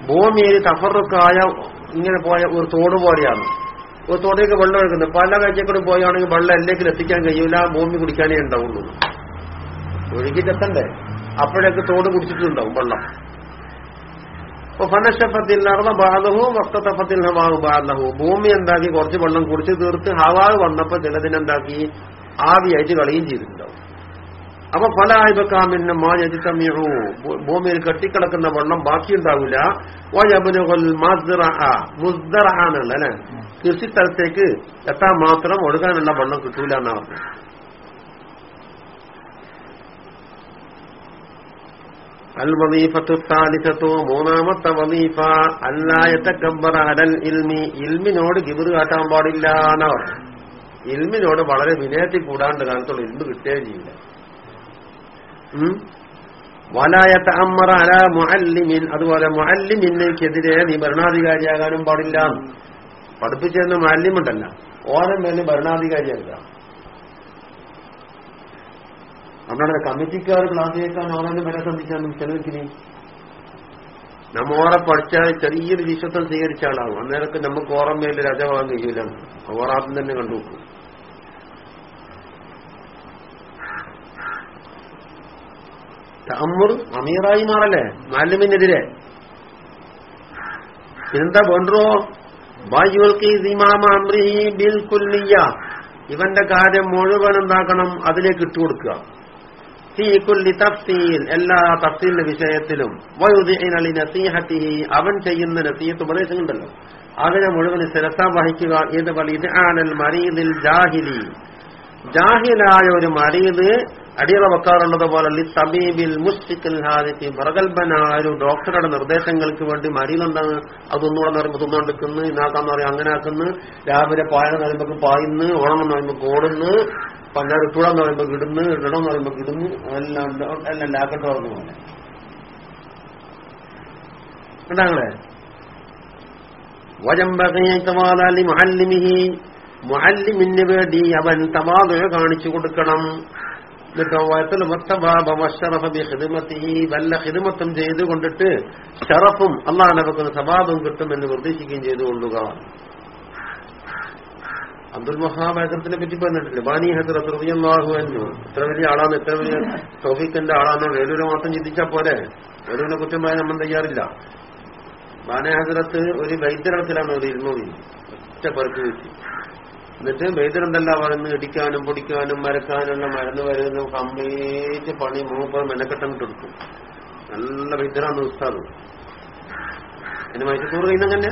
ഭൂമിയിൽ തഫറുക്കായ ഇങ്ങനെ പോയ ഒരു തോട് പോലെയാണ്. ഒരു തോട്ടയൊക്കെ വെള്ളം ഒഴുക്കുന്നത് പല കാഴ്ചക്കൂടെ പോയാണെങ്കിൽ വെള്ളം എല്ലേക്ക് എത്തിക്കാൻ കഴിയൂല ഭൂമി കുടിക്കാനേ ഉണ്ടാവുള്ളൂ. ഒഴുകിട്ടെത്തണ്ടേ അപ്പോഴേക്ക് തോട് കുടിച്ചിട്ടുണ്ടാവും വെള്ളം. അപ്പൊ ഫനശപ്പത്തിൽ നടന്ന ബാധവും വക്തത്തപ്പത്തിൽ ഹവാഹു ബാധവും ഭൂമി എന്താക്കി? കുറച്ച് വെള്ളം കുടിച്ച് തീർത്ത് ഹവാവ് വന്നപ്പോ ചിലതിനെന്താക്കി ആവിയായിട്ട് കളയും ചെയ്തിട്ടുണ്ടാവും. അപ്പൊ പല ആയിബക്കാമിന്റെ മാജിത്തമിഴു ഭൂമിയിൽ കെട്ടിക്കിടക്കുന്ന വെള്ളം ബാക്കിയുണ്ടാവില്ല. മുസ്ദറ ആണുള്ള അല്ലെ? കൃഷി സ്ഥലത്തേക്ക് എത്താൻ മാത്രം ഒഴുകാനുള്ള വെള്ളം കിട്ടൂല എന്നാ പറഞ്ഞു അൽ വലീഫത്തു മൂന്നാമത്തെ വലീഫ അല്ലായത്തക്കബർ അലൽ ഇൽമി. ഇൽമിനോട് ഗിബിറ് കാട്ടാൻ പാടില്ല എന്നാ പറഞ്ഞു ഇൽമിനോട് വളരെ വിനയത്തിൽ കൂടാണ്ട് കാലത്തുള്ള ഇൽമ് കിട്ടുകയും ചെയ്യില്ല. വലായത്ത അമ്മറ അല മുഅല്ലിമിൻ. അതുപോലെ മുഅല്ലിമിനെതിരെ നീ ഭരണാധികാരിയാകാനും പാടില്ല. പഠിപ്പിച്ചെന്ന് മുഅല്ലിമുണ്ടല്ല. ഓരോ മേലും ഭരണാധികാരിയാക്കുക. നമ്മുടെ കമ്മിറ്റിക്കാർ ക്ലാസ് കേൾക്കാൻ ഓരോന്നും വരെ ശ്രദ്ധിച്ചാൽ ചിലവിക്കിനി നമ്മ ഓറെ പഠിച്ചാൽ ചെറിയൊരു വിശ്വത്വം സ്വീകരിച്ച ആളാകും അന്നേരമൊക്കെ നമുക്ക് ഓറമ്മയിൽ രജമാകാൻ കഴിയില്ല ഓറാദ്യം തന്നെ കണ്ടുവെക്കും തമ്മുർ അമീറായി മാറല്ലേ? മാലിമിനെതിരെ എന്താ വേണ്ടോ ബിൽ കുല്ലിയ ഇവന്റെ കാര്യം മുഴുവൻ എന്താക്കണം? അതിലേക്ക് ഇട്ടുകൊടുക്കുക എല്ലാ തഫ്സീലിന്റെ വിഷയത്തിലും. അവൻ ചെയ്യുന്ന നസീഹത്ത് ഉപദേശങ്ങളുണ്ടല്ലോ. അതിനെ മുഴുവൻ ശ്രദ്ധ വഹിക്കുക. ഇത് ജാഹിലി. ജാഹിലായ ഒരു മരീദ് അടിയറ വെക്കാറുള്ളത് പോലെ തബീബിൽ മുസ്റ്റിക്കൽ ഹാദിക്ക് ഒരു ഡോക്ടറുടെ നിർദ്ദേശങ്ങൾക്ക് വേണ്ടി മരീതെന്താണ് അതൊന്നുകൂടെ പറയുമ്പോൾ തിന്നോണ്ടിക്കുന്നു ഇന്നാക്കാന്ന് പറയും അങ്ങനെ ആക്കുന്നു രാവിലെ പായെന്ന് പറയുമ്പോൾ പായുന്നു ഓണം എന്ന് പറയുമ്പോൾ കോടുന്നു പണ്ടാട് ഇട്ടുകൂടാന്ന് പറയുമ്പോൾ ഇടുന്നു എന്ന് പറയുമ്പോൾ ഇടുന്നു എല്ലാം എല്ലാം ലാക്കട്ട് പറഞ്ഞു പോലെ മുഹല്ലിമിഹി. മുഹല്ലിമിന് വേണ്ടി അവൻ തവാതുക കാണിച്ചു കൊടുക്കണം. വല്ല ഹിദമത്തും ചെയ്തുകൊണ്ടിട്ട് ഷറഫും അള്ളാഹ് സബാബും കിട്ടുമെന്ന് പ്രതീക്ഷിക്കുകയും ചെയ്തുകൊള്ളുക. അബ്ദുൽ മഹാബ് ഹസരത്തിനെ പറ്റി പറഞ്ഞിട്ടില്ല? ബാനി ഹസരത്ത് റബിയാഹു അന്നു എത്ര വലിയ ആളാണ് ഇത്ര വലിയ സൗഫിക്കിന്റെ ആളാണോ. വേലൂരെ മാത്രം ചിന്തിച്ചാൽ പോലെ വേലൂരിനെ കുറ്റം പറയാൻ നമ്മൾ തയ്യാറില്ല. ബാനി ഹസരത്ത് ഒരു വൈദ്യരത്തിലാണ് ഒരു ഇരുന്നൂറി ഒറ്റ പേർക്ക് വെച്ച് എന്നിട്ട് വൈദ്യരെന്തല്ല പറയുന്നത് ഇടിക്കാനും പൊടിക്കാനും മരക്കാനുള്ള മരുന്ന് വരുന്ന കംപ്ലീറ്റ് പണി മൂപ്പർ മെനക്കെട്ടം കൊടുക്കും നല്ല വിദ്രാന്ന് ഉസ്താദ്. എന്റെ മൈസൂർ തന്നെ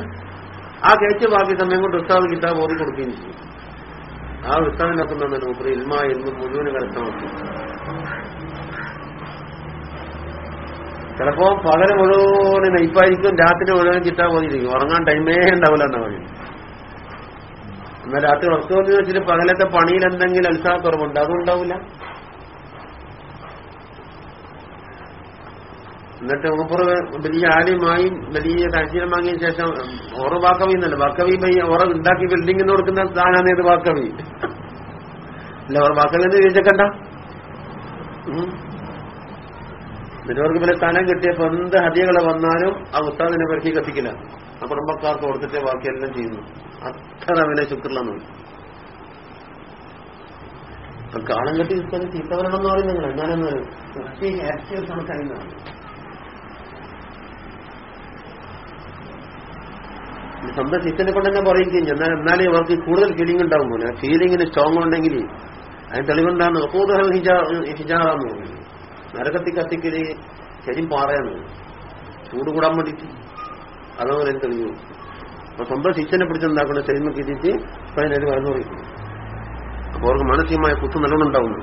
ആ കഴിച്ച ബാക്കി സമയം കൊണ്ട് ഉസ്താദ് കിട്ടാൻ ഓടി കൊടുക്കുകയും ചെയ്യും ആ ഉസ്താദിന്റെ ഒപ്പം തന്നെ മൂപ്പർ ഇൽമ ഇൽമ മുഴുവൻ കരസ്ഥമാക്കി ചിലപ്പോ പകൽ മുഴുവൻ നെയ്പ്പായിരിക്കും രാത്രി മുഴുവൻ കിട്ടാൻ പോയിരിക്കും. ഉറങ്ങാൻ ടൈമേ ഉണ്ടാവില്ല എന്നാ പറയും എന്നാൽ രാത്രി എന്ന് വെച്ചിട്ട് പകലത്തെ പണിയിൽ എന്തെങ്കിലും അത്സാഹക്കുറവുണ്ട് അതും ഉണ്ടാവില്ല എന്നിട്ട് ഊപ്പറ് വലിയ ആദ്യമായി വലിയ തഹസീലം വാങ്ങിയ ശേഷം ഓറ വാക്കവി എന്നല്ല വാക്കവി ഓറ ഉണ്ടാക്കി ബിൽഡിങ്ങിന് കൊടുക്കുന്ന സ്ഥാനാണ് ഇത് വാക്കവി? അല്ല ഓർ വാക്കവി എന്ന് ചോദിച്ചേക്കണ്ട. എന്നിട്ടവർക്ക് പിന്നെ സ്ഥാനം കിട്ടിയപ്പോ എന്ത് ഹതികളെ വന്നാലും ആ ഉസ്താദിനെ പെരക്കി കത്തിക്കില്ല. ആ കുടുംബക്കാർക്ക് കൊടുത്തിട്ട് ബാക്കിയെല്ലാം ചെയ്യുന്നു. അത്ര അവനെ ശുക്രലെന്ന് കാലം കെട്ടി ചീത്തവരണം എന്ന് പറയുന്നത് ഞാനൊന്ന് കണക്കായിരുന്നതാണ് സ്വന്തം ചിത്തനെ കൊണ്ട് തന്നെ പറയിക്കുകയും എന്നാൽ എന്നാലേ അവർക്ക് കൂടുതൽ ഫീലിംഗ് ഉണ്ടാവും പോലെ. ഫീലിംഗിന് സ്ട്രോങ് ഉണ്ടെങ്കിൽ അതിന് തെളിവുണ്ടാകുന്ന കൂടുതൽ ഹിജാറാന്ന് പറഞ്ഞു നരകത്തി കത്തിക്കൽ ശരി പാറയാണ് ചൂട് കൂടാൻ വേണ്ടിയിട്ട്. അതോ തെളിവ്. അപ്പൊ സ്വന്തം ശിഷ്യനെ പിടിച്ചെന്താക്കണം കിട്ടിയിട്ട് ഇപ്പൊ അതിനൊരു മരുന്ന് പറയും അപ്പൊ അവർക്ക് മാനസികമായ കുത്തു നല്ലോണം ഉണ്ടാവുന്നു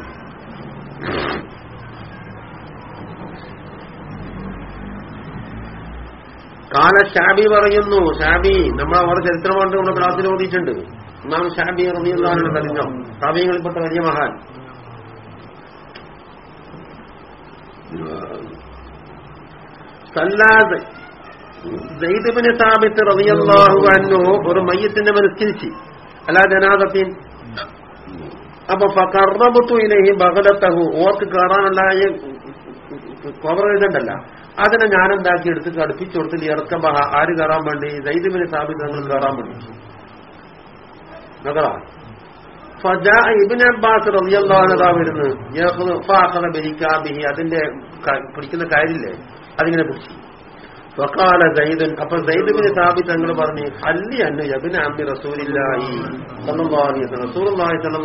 കാല ഷാബി പറയുന്നു ഷാബി നമ്മൾ അവരുടെ ചരിത്രമായിട്ട് നമ്മുടെ ക്ലാസ്സിൽ ഓടിയിട്ടുണ്ട് നാം ഷാബി റബിയുള്ളാണ് കലിഞ്ഞോ ഷാബികളിൽപ്പെട്ട വലിയ മഹാൻ. സല്ലാദ് ദൈദബിന് സാബിത്ത് റബിയല്ലാഹു അന്നു ഒരു മയ്യത്തിന്റെ മനസ്കരിച്ച് അല്ല ജനാദത്തിൻ അപ്പൊ കറബത്തു ഇലഹി ബഹലത്തഹു ഓർക്ക് കയറാനുള്ള കവർ എഴുതണ്ടല്ല. അതിനെ ഞാൻ എടുത്ത് കടുപ്പിച്ചു കൊടുത്തിട്ട് ഇറക്കം ബഹ ആര് കയറാൻ വേണ്ടി? ദൈദബിന് സാബിത്ത് നിങ്ങൾ കയറാൻ വേണ്ടി. നഗറാ ഫജാ ഇബിൻ അബ്ബാസ് റളിയല്ലാഹു വരുന്നു. അതിന്റെ പിടിക്കുന്ന കാര്യമില്ലേ? അതിങ്ങനെ പിടിച്ചു. വക്കാല സൈദുൻ അപ്പൊ സൈദുബിന് സാബി തങ്ങൾ പറഞ്ഞു അല്ലി അന്നു യബിൻ അമ്മി സ്വല്ലല്ലാഹു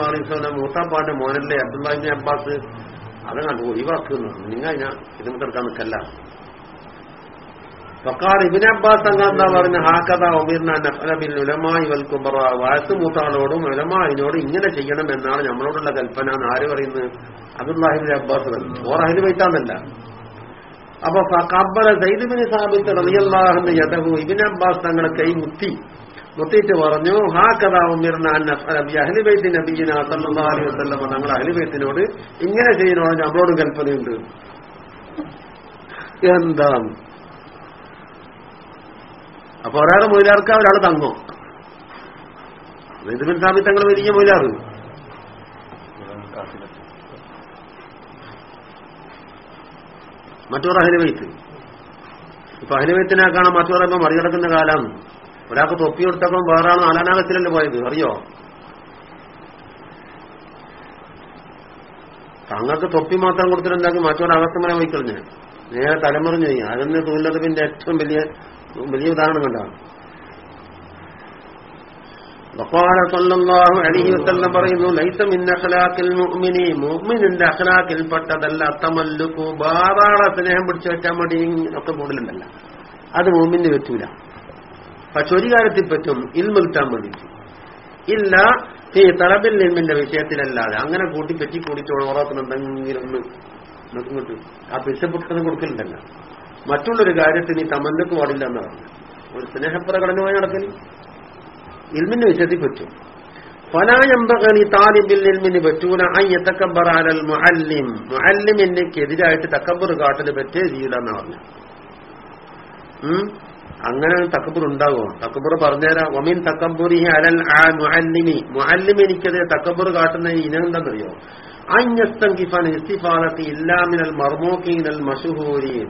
അലൈഹി വസല്ലം. മൂത്താപ്പാന്റെ മോനല്ലേ അബ്ദുല്ലാഹിബ്ൻ അബ്ബാസ്? അത് കണ്ടു ഒഴിവാക്കുന്നു. നിങ്ങൾ ഞാൻ ഇതുമുട്ടെടുക്കാൻ നിൽക്കല്ല. വക്കാൽ ഇബിൻ അബ്ബാസ് അങ്ങ് പറഞ്ഞു ഹാക്കഥ ഒമിർബിൻ ഉലമായി വൽക്കുബറ വയസ്സ് മൂത്താളോടും ഉലമായിനോടും ഇങ്ങനെ ചെയ്യണം എന്നാണ് നമ്മളോടുള്ള കൽപ്പന എന്ന് ആര് പറയുന്നത്? അബ്ദുല്ലാഹിബിൻ അബ്ബാസ് പറഞ്ഞു ഓർ അഹിൽ വൈത്താന്നല്ല അപ്പൊ കബല സൈദുബിന് സാബിത്ത് റളിയല്ലാഹുവിന്റെ യദഹു ഇബിൻ അബ്ബാസ് തങ്ങളെ കൈ മുത്തി മുത്തിയിട്ട് പറഞ്ഞു ഹാ കഥാ ഉമിർന അഹ്ലിബൈത്തി നബീന സല്ലല്ലാഹു അലൈഹി അഹ്ലിബൈത്തിനോട് ഇങ്ങനെ ചെയ്യുന്നോ നമ്മളോട് കൽപ്പനയുണ്ട്. എന്താണ്? അപ്പൊ ഒരാളെ മൊയിലാർക്ക് ഒരാൾ തങ്ങോ. സൈദുബിൻ സാബിത്ത് തങ്ങൾ വലിയ മൊയിലാറ്. മറ്റൊരു അഹലവൈത്ത് ഇപ്പൊ അഹലവൈത്തിനെ കാണാൻ മറ്റൊരപ്പം മറികടക്കുന്ന കാലാണ് ഒരാൾക്ക് തൊപ്പി കൊടുത്തപ്പം വേറെ ആൾ നാലാനാകത്തിലല്ലേ പോയത്? അറിയോ? തങ്ങൾക്ക് തൊപ്പി മാത്രം കൊടുത്തിട്ടുണ്ടാക്കി മറ്റൊരകത്തമനെ പോയിക്കളഞ്ഞ് നേരെ തലമറിഞ്ഞു പോയി അതെന്ന് തൊഴിലതിന്റെ ഏറ്റവും വലിയ വലിയ ഉദാഹരണം കണ്ടാണ് وقال صلى الله عليه وسلم പറയുന്നു ലൈസ മിൻ അഖ്ലാഖിൽ മുഅ്മിനി. മുഅ്മിനിന്റെ അഖ്ലാഖിൽപ്പെട്ടതല്ല തമല്ലുകു ധാരാളം സ്നേഹം പിടിച്ചു വെച്ചാൽ മതി ഒക്കെ കൂടുതലുണ്ടല്ല അത് മുഅ്മിന് പറ്റൂല. പക്ഷെ ഒരു കാര്യത്തിൽ പറ്റും ഇൽമുൽത്താൻ മതി ഇല്ല ഈ തലബിൽ ഇൽമിന്റെ വിഷയത്തിലല്ലാതെ. അങ്ങനെ കൂട്ടി പെറ്റി കൂടിയിട്ട് ഉറക്കുന്നുണ്ടെങ്കിലും ഒന്ന് നോക്കിങ്ങോട്ട്. ആ പിസപ്പൊട്ടൊന്നും കൊടുക്കലുണ്ടല്ല മറ്റുള്ളൊരു കാര്യത്തിന് നീ തമല്ലുക്ക് പാടില്ല എന്ന് പറഞ്ഞു ഒരു സ്നേഹപ്രകടനമായി നടക്കൽ. ഇൽമിന്റെ വിഷയത്തിൽ പറ്റും. ഫലായമ്പകനി താലിബിൽ ഇൽമിന് പറ്റൂല. അയ്യ അലൽ മുഅല്ലിം. മുഅല്ലിമിനെതിരായിട്ട് തക്കബർ കാട്ടൽ പറ്റേ രീതിയിലെന്ന് പറഞ്ഞു. അങ്ങനെ തക്കബർ ഉണ്ടാകുമോ തക്കബർ പറഞ്ഞുതരാം ഒമിൻ തക്കബുറി അലൽ ആ മുഅല്ലിമി. മുഅല്ലിമിനിക്കെതിരെ തക്കബർ കാട്ടുന്ന ഇനം എന്താണെന്നറിയോ കിഫാൻ ഇസ്തിഫാദത്തി ഇല്ലാമിനൽ മർമോക്കീനൽ മഷുഹൂരീൻ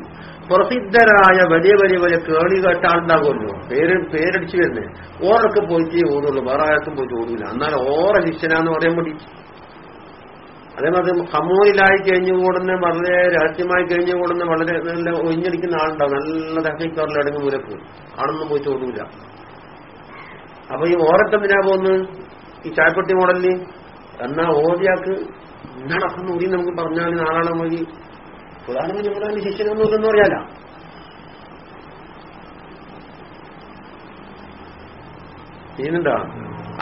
പ്രസിദ്ധരായ വലിയ വലിയ വലിയ കേളി കേട്ട ആളുണ്ടാകുമല്ലോ പേര് പേരടിച്ചു വരുന്നേ. ഓറൊക്കെ പോയിട്ട് ഓടുള്ളൂ വേറെ ആർക്കും പോയിട്ട് ഓടില്ല എന്നാൽ ഓറ ശിഷ്യനാന്ന് പറയാൻ വേണ്ടി. അതേമാതിരി ഹമൂരിലായി കഴിഞ്ഞു കൂടുന്ന വളരെ രഹസ്യമായി കഴിഞ്ഞു കൂടുന്ന വളരെ നല്ല ഒഴിഞ്ഞടിക്കുന്ന ആളുണ്ടാവും. നല്ല ദഹനിക്കാറിൽ അടങ്ങി മൂലക്ക്. ആളൊന്നും പോയി ഓടൂല അപ്പൊ ഈ ഓരത്തെന്തിനാ പോകുന്നത്? ഈ ചായപ്പെട്ടി മോഡലിന് എന്നാ ഓതിയാക്ക് നടക്കുന്ന. ഊരി നമുക്ക് പറഞ്ഞാൽ നാളെ മതി പ്രധാനമന്ത്രി നമ്മുടെ ശിഷ്യനൊന്നും നോക്കുന്നു പറയാല ചെയ്യുന്നുണ്ടോ?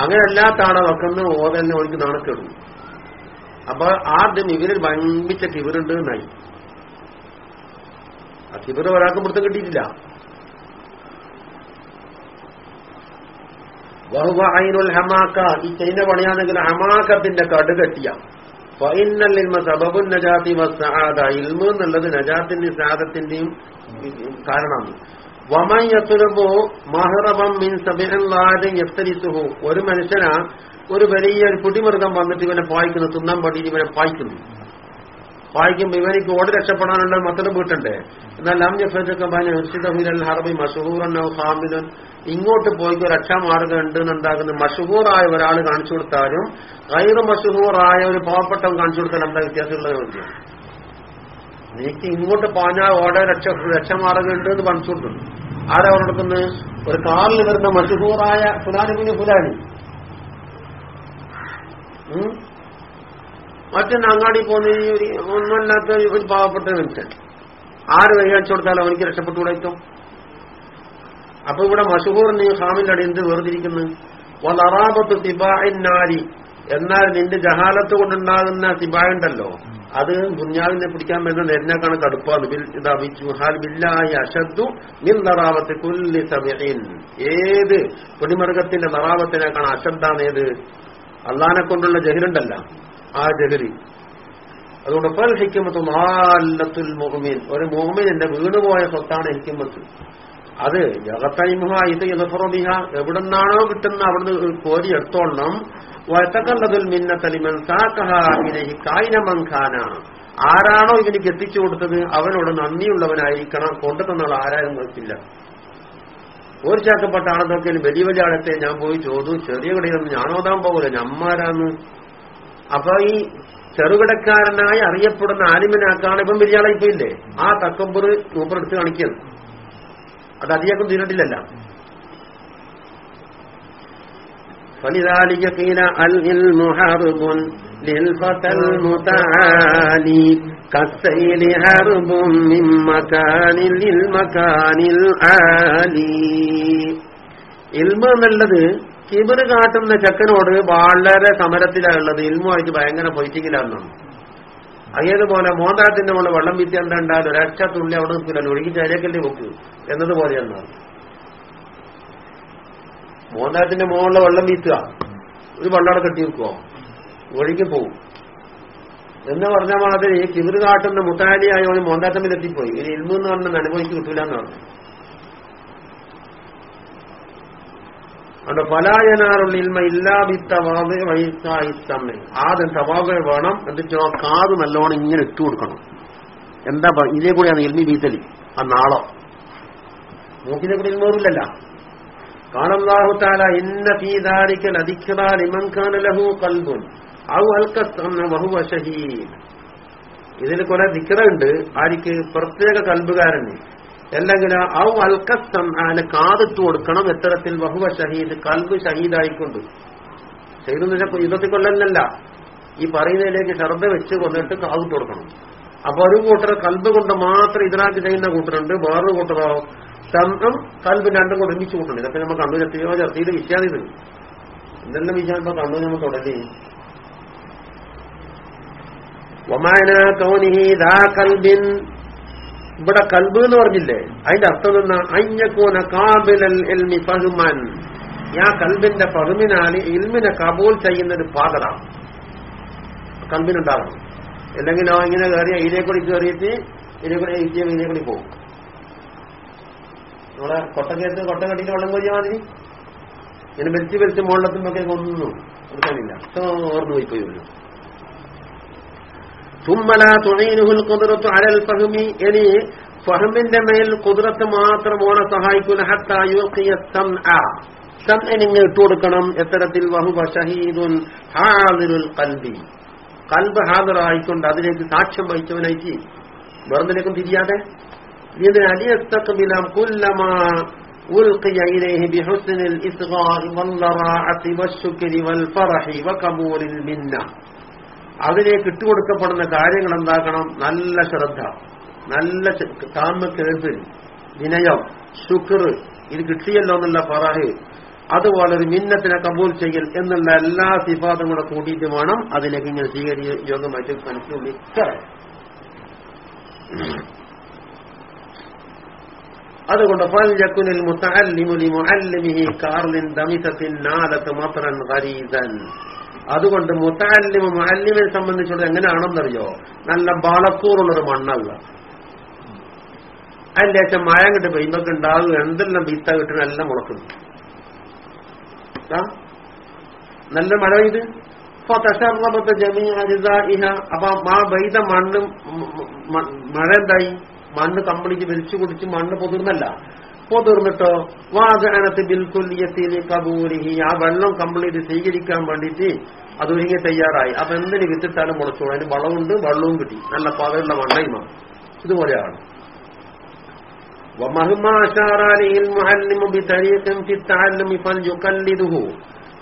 അങ്ങനെ അല്ലാത്ത ആടെ വെക്കുന്ന ഓതന്നെ ഓർക്ക് നാണക്കേടും. അപ്പൊ ആദ്യം ഇവരിൽ വമ്പിച്ച കിവറുണ്ട് എന്നായി. ആ കിവർ ഒരാൾക്കും പുറത്ത് കിട്ടിയിട്ടില്ല. വഹുവ ഹമാക്ക. ഈ ചൈന പണിയാണെങ്കിൽ ഹമാക്കത്തിന്റെ കടുകട്ടിയ. നജാത്തി വസ്സആദ ഇൽമ എന്നുള്ളത് നജാത്തിന്റെ സാദത്തിന്റെയും കാരണമാണ്. വമൻ യത്തുലബു മഹറബം മിൻ സബിഅല്ലാദി എത്തരിച്ചു ഒരു മനുഷ്യനാ ഒരു വലിയ ഒരു പുടിമൃഗം വന്നിട്ട് ഇവനെ പായിക്കുന്നു തിന്നാൻ വേണ്ടിയിട്ട് ഇവനെ പായിക്കുന്നു. പായിക്കുമ്പോ ഇവനിക്ക് ഓടി രക്ഷപ്പെടാനുള്ള മത്തലും വീട്ടണ്ടേ? എന്നാൽ ലം ജഫിൽ ഹർബി മഷഹൂറൻ ഹാമിദൻ ഇങ്ങോട്ട് പോയിക്ക് രക്ഷാമാർഗം ഉണ്ട് എന്നുണ്ടാകുന്ന മഷഹൂറായ ഒരാൾ കാണിച്ചു കൊടുത്താലും കയറ് മഷഹൂറായ ഒരു പാവപ്പെട്ടവൻ കാണിച്ചു കൊടുത്താൽ എന്താ വ്യത്യാസമുള്ളത് ചോദ്യം? നീക്ക് ഇങ്ങോട്ട് പാഞ്ഞാൽ ഓടെ രക്ഷ രക്ഷമാർഗം ഉണ്ട് എന്ന് കാണിച്ചു കൊടുക്കുന്നു. ആരാ കൊടുക്കുന്നത്? ഒരു കാറിൽ വരുന്ന മഷഹൂറായ ഫുലാനിബിന് ഫുലാനി? മറ്റൊന്ന് അങ്ങാടി പോകുന്ന ഈ ഒരു ഒന്നുമല്ലാത്ത ഒരു പാവപ്പെട്ട മനുഷ്യൻ. ആര് കൈകാണിച്ചു കൊടുത്താലും അവനിക്ക് രക്ഷപ്പെട്ടുകൂടായിട്ടും അപ്പൊ ഇവിടെ മഷഹൂറിന് ഹാമിന്റെ അടി എന്ത് വേർതിരിക്കുന്നു? വളറാപത്ത് സിബായൻ നാരി. എന്നാൽ നിന്റെ ജഹാലത്ത് കൊണ്ടുണ്ടാകുന്ന സിബായുണ്ടല്ലോ അത് ദുഞ്ഞാവിനെ പിടിക്കാൻ വരുന്ന നെരിനേക്കാണ് കടുപ്പാണ് അശദ്ദു ഏത് പൊടിമൃഗത്തിന്റെ നറാവത്തിനേക്കാണ് അശദ്ധാണ് ഏത്? അള്ളാനെ കൊണ്ടുള്ള ജഹിലുണ്ടല്ല. ആ ജഗതി അതുകൊണ്ട് ഫൽ ഹിക്കുമത്ത് നാലത്തുൽ മുഹമ്മീൻ ഒരു മുഹമ്മീനിന്റെ വീണുപോയ സ്വത്താണ് ഹിക്കുമത്ത് അത് ജഗത്തൈമുഹ ഇത് യഥഫറബിഹ എവിടുന്നാണോ കിട്ടുന്ന അവിടുന്ന് കോരി എടുത്തോളണം വയത്തക്കല്ലതുൽ മിന്നത്തലിമൻ കായിനമങ്കാന ആരാണോ ഇവനിക്ക് എത്തിച്ചു കൊടുത്തത് അവനോട് നന്ദിയുള്ളവനായിരിക്കണം. കൊണ്ടുതന്നുള്ള ആരാരും നിർത്തില്ല ഒരു ചാക്കപ്പെട്ട ആണെന്നൊക്കെ വലിയ വലിയ ആളത്തെ ഞാൻ പോയി ചോദിച്ചു. ചെറിയ കടയിലൊന്നും ഞാനോതാൻ പോകില്ല ഞമ്മാരാന്ന്. അപ്പൊ ഈ ചെറുകിടക്കാരനായി അറിയപ്പെടുന്ന ആലിമിനാക്കാണ് ഇപ്പം വലിയ ആളെ ഇപ്പൊ ഇല്ലേ ആ തക്കമ്പുറ് മൂപ്പറെടുത്ത് കാണിക്കുന്നു അത് അധികം തീരട്ടില്ലല്ല فلذلك قيل العلم حرب للفتى المتعالي كالسيل حرب من مكان للمكان العالي ഇൽമ എന്നുള്ളത് കിബിറ് കാട്ടുന്ന ചെക്കനോട് വളരെ സമരത്തിലാണുള്ളത് ഇൽമുമായിട്ട് ഭയങ്കര പൊയ്റ്റിക്കലാണെന്നാണ്. അതേതുപോലെ മോന്താത്തിന്റെ മുകളിൽ വെള്ളം വിത്തി എന്താണ്ടാലും ഒരക്ഷ തുള്ളി അവിടെ നിൽക്കില്ല ഒഴുകി ചരിയക്കല്ലേ എന്നതുപോലെ എന്നാണ് മോന്താത്തിന്റെ മുകളിൽ വെള്ളം വീത്തുക. ഒരു വെള്ളം കെട്ടി വെക്കുവോ ഒഴുകി പോവും. എന്ന് പറഞ്ഞ മാതിരി കിബിറ് കാട്ടുന്ന മുട്ടാലിയായ ഒരു മോന്താത്തമ്മിൽ എത്തിപ്പോയി ഇനി ഇൽമു എന്ന് പറഞ്ഞ അനുഭവിച്ച് കിട്ടൂലെന്നാണ്. അതുകൊണ്ട് പലായനാറുള്ള ഇൽമ ഇല്ലാബിത്തവാവ് വൈസായിത്തമ്മ ആദ്യം തവാവ് വേണം എന്നിട്ട് ആ കാത് നല്ലോണം ഇങ്ങനെ ഇട്ടു കൊടുക്കണം. എന്താ ഇതേ കൂടിയാണ് ഇൽമി ബീത്തലി ആ നാളോ. മൂക്കിനെ കൂടി ഇൽമറില്ലല്ല കാലല്ലാഹു താല ഇന്ന ഫീദാരിക്കൽ അധിക്കറാൽ ഇമൻഖാന ലഹു കൽബുൻ ഔ അൽക്കസ്തന്ന വഹുവ ഷഹീദ് ഇതിൽ കുറെ ദിക്കറുണ്ട് ആർക്ക് പ്രത്യേക കൽബുകാരന് അല്ലെങ്കിൽ ഔ അൽക്കസ്തംഹാന് കാതിട്ട് കൊടുക്കണം എത്തരത്തിൽ ബഹുവ ഷഹീദ് കൽബ് ഷഹീദായിക്കൊണ്ട്. ചെയ്തെന്ന് വെച്ചാൽ യുദ്ധത്തിൽ കൊല്ലല്ല ഈ പറയുന്നതിലേക്ക് ശ്രദ്ധ വെച്ച് കൊന്നിട്ട് കാതിട്ട് കൊടുക്കണം. അപ്പൊ ഒരു കൂട്ടർ കൽബ് കൊണ്ട് മാത്രം ഇതിനാക്കി ചെയ്യുന്ന കൂട്ടരുണ്ട് വേറൊരു കൂട്ടറോ ശബ്ദം കൽബ് രണ്ടും കൂടെ ഒരുമിച്ച് കൂട്ടണം. ഇതൊക്കെ നമ്മൾ കണ്ണൂർ എത്തിയോ ചർത്തിയിൽ വിശ്വാസം ഇത്. എന്തെല്ലാം വിശ്വാസം ഇപ്പൊ കണ്ണൂർ നമ്മൾ തുടങ്ങി? ഒമാന കൗനിഹി ദാ കൽബിൻ ഇവിടെ കൽബ് എന്ന് പറഞ്ഞില്ലേ? അതിന്റെ അർത്ഥം എന്നാ അഞ്ഞക്കൂന കാബിലൽ എൽമി പഹുമാൻ ആ കൽബിന്റെ പഹുമിനാൽ ഇൽമിനെ കബൂൽ ചെയ്യുന്ന ഒരു പാതട കൽബിനുണ്ടാകണം. അല്ലെങ്കിൽ ആ ഇങ്ങനെ കയറിയ കൂടി കയറിയിട്ട് ഇതിനെ കൂടി ഇരിക്കും കൂടി പോകും. നമ്മളെ കൊട്ടക്കയത്ത് കൊട്ട കട്ടിട്ട് വെള്ളം കൊയ്യാ മാതിരി. ഇങ്ങനെ വലിച്ച് വലിച്ച് മുകളിലെത്തുമ്പൊക്കെ കൊന്നു കൊടുക്കാനില്ല. ഓർന്നു പോയി പോയി വരും തുമ്മല തുണയിനുഹുൽ കുതിരത്ത് അലൽ ഫഹമി ഇനി ഫഹമിന്റെ മേൽ കുതിരത്ത് മാത്രം ഓണെ സഹായിക്കുന്ന ഹത്തായുക്കിയങ്ങനെ ഇട്ടുകൊടുക്കണം എത്തരത്തിൽ വഹുബ ഷഹീദുൻ ഹാദിറുൽ കൽബി കൽബ് ഹാദിറായിക്കൊണ്ട് അതിലേക്ക് സാക്ഷ്യം വഹിച്ചവനായിട്ട് വേറെന്തിലേക്കും തിരിയാതെ ഇതിന് അലിയസ്തഖ്ബിലം കുല്ലമാ ألقي إليه بحسن الإصغاء والضراعة والشكر والفرح وقبول المنة അതിലേക്ക് ഇട്ടുകൊടുക്കപ്പെടുന്ന കാര്യങ്ങൾ എന്താക്കണം? നല്ല ശ്രദ്ധ നല്ല താമ കേൾപ്പിൽ വിനയം ശുക്ർ ഇത് കിട്ടിയല്ലോ എന്നുള്ള പറഹ് അതുപോലെ ഒരു മിന്നത്തിനെ കബൂൽ ചെയ്യൽ എന്നുള്ള എല്ലാ സിഫാത്തും കൂടെ കൂട്ടിയിട്ട് വേണം അതിലേക്ക് ഇങ്ങനെ സ്വീകരി യോഗമായിട്ട് മനസ്സിനുള്ളിൽ കയറാൻ അതുകൊണ്ട് ഫൽജക്കുനിൽ മുത്തഅല്ലിമു ലിമുഅല്ലിമിഹി കാർലിൻ ദമിസത്തിൻ നാലത്ത് മത്രൻ ഗരീസൻ അതുകൊണ്ട് മുത്താലിമ മാലിമെ സംബന്ധിച്ചുള്ളത് എങ്ങനെയാണെന്നറിയോ? നല്ല ബാളക്കൂറുള്ളൊരു മണ്ണല്ല. അതിന്റെ ശേഷം മഴ കിട്ടി പെയ്യുമ്പൊക്കെ ഉണ്ടാകും. എന്തെല്ലാം ബീത്ത കിട്ടുന്ന എല്ലാം മുളക്കുന്നു. നല്ല മഴ പെയ്ത്. ഇപ്പൊ തശർവത്തെ ജമീ ഇഹ അപ്പൊ ആ പെയ്ത മണ്ണ് മഴ എന്തായി? മണ്ണ് കമ്പിളിക്ക് വലിച്ചു കുടിച്ച് മണ്ണ് പൊതിർന്നല്ല. പൊതിർന്നിട്ടോ വാഗനത്ത് ബിൽക്കുല്യത്തിൽ കബൂരിഹി ആ വെള്ളം കംപ്ലീറ്റ് സ്വീകരിക്കാൻ വേണ്ടിയിട്ട് അത് ഒരുങ്ങി തയ്യാറായി അപ്പൊ എന്തിന് വിത്തിട്ടാലും മുളച്ചോളൂ അതിന് വളവുണ്ട് വെള്ളവും കിട്ടി നല്ല പകലുള്ള മണ്ണയുമാണ് ഇതുപോലെയാണ് ومهما أشار عليه المعلم بطريق في التعلم فليقلده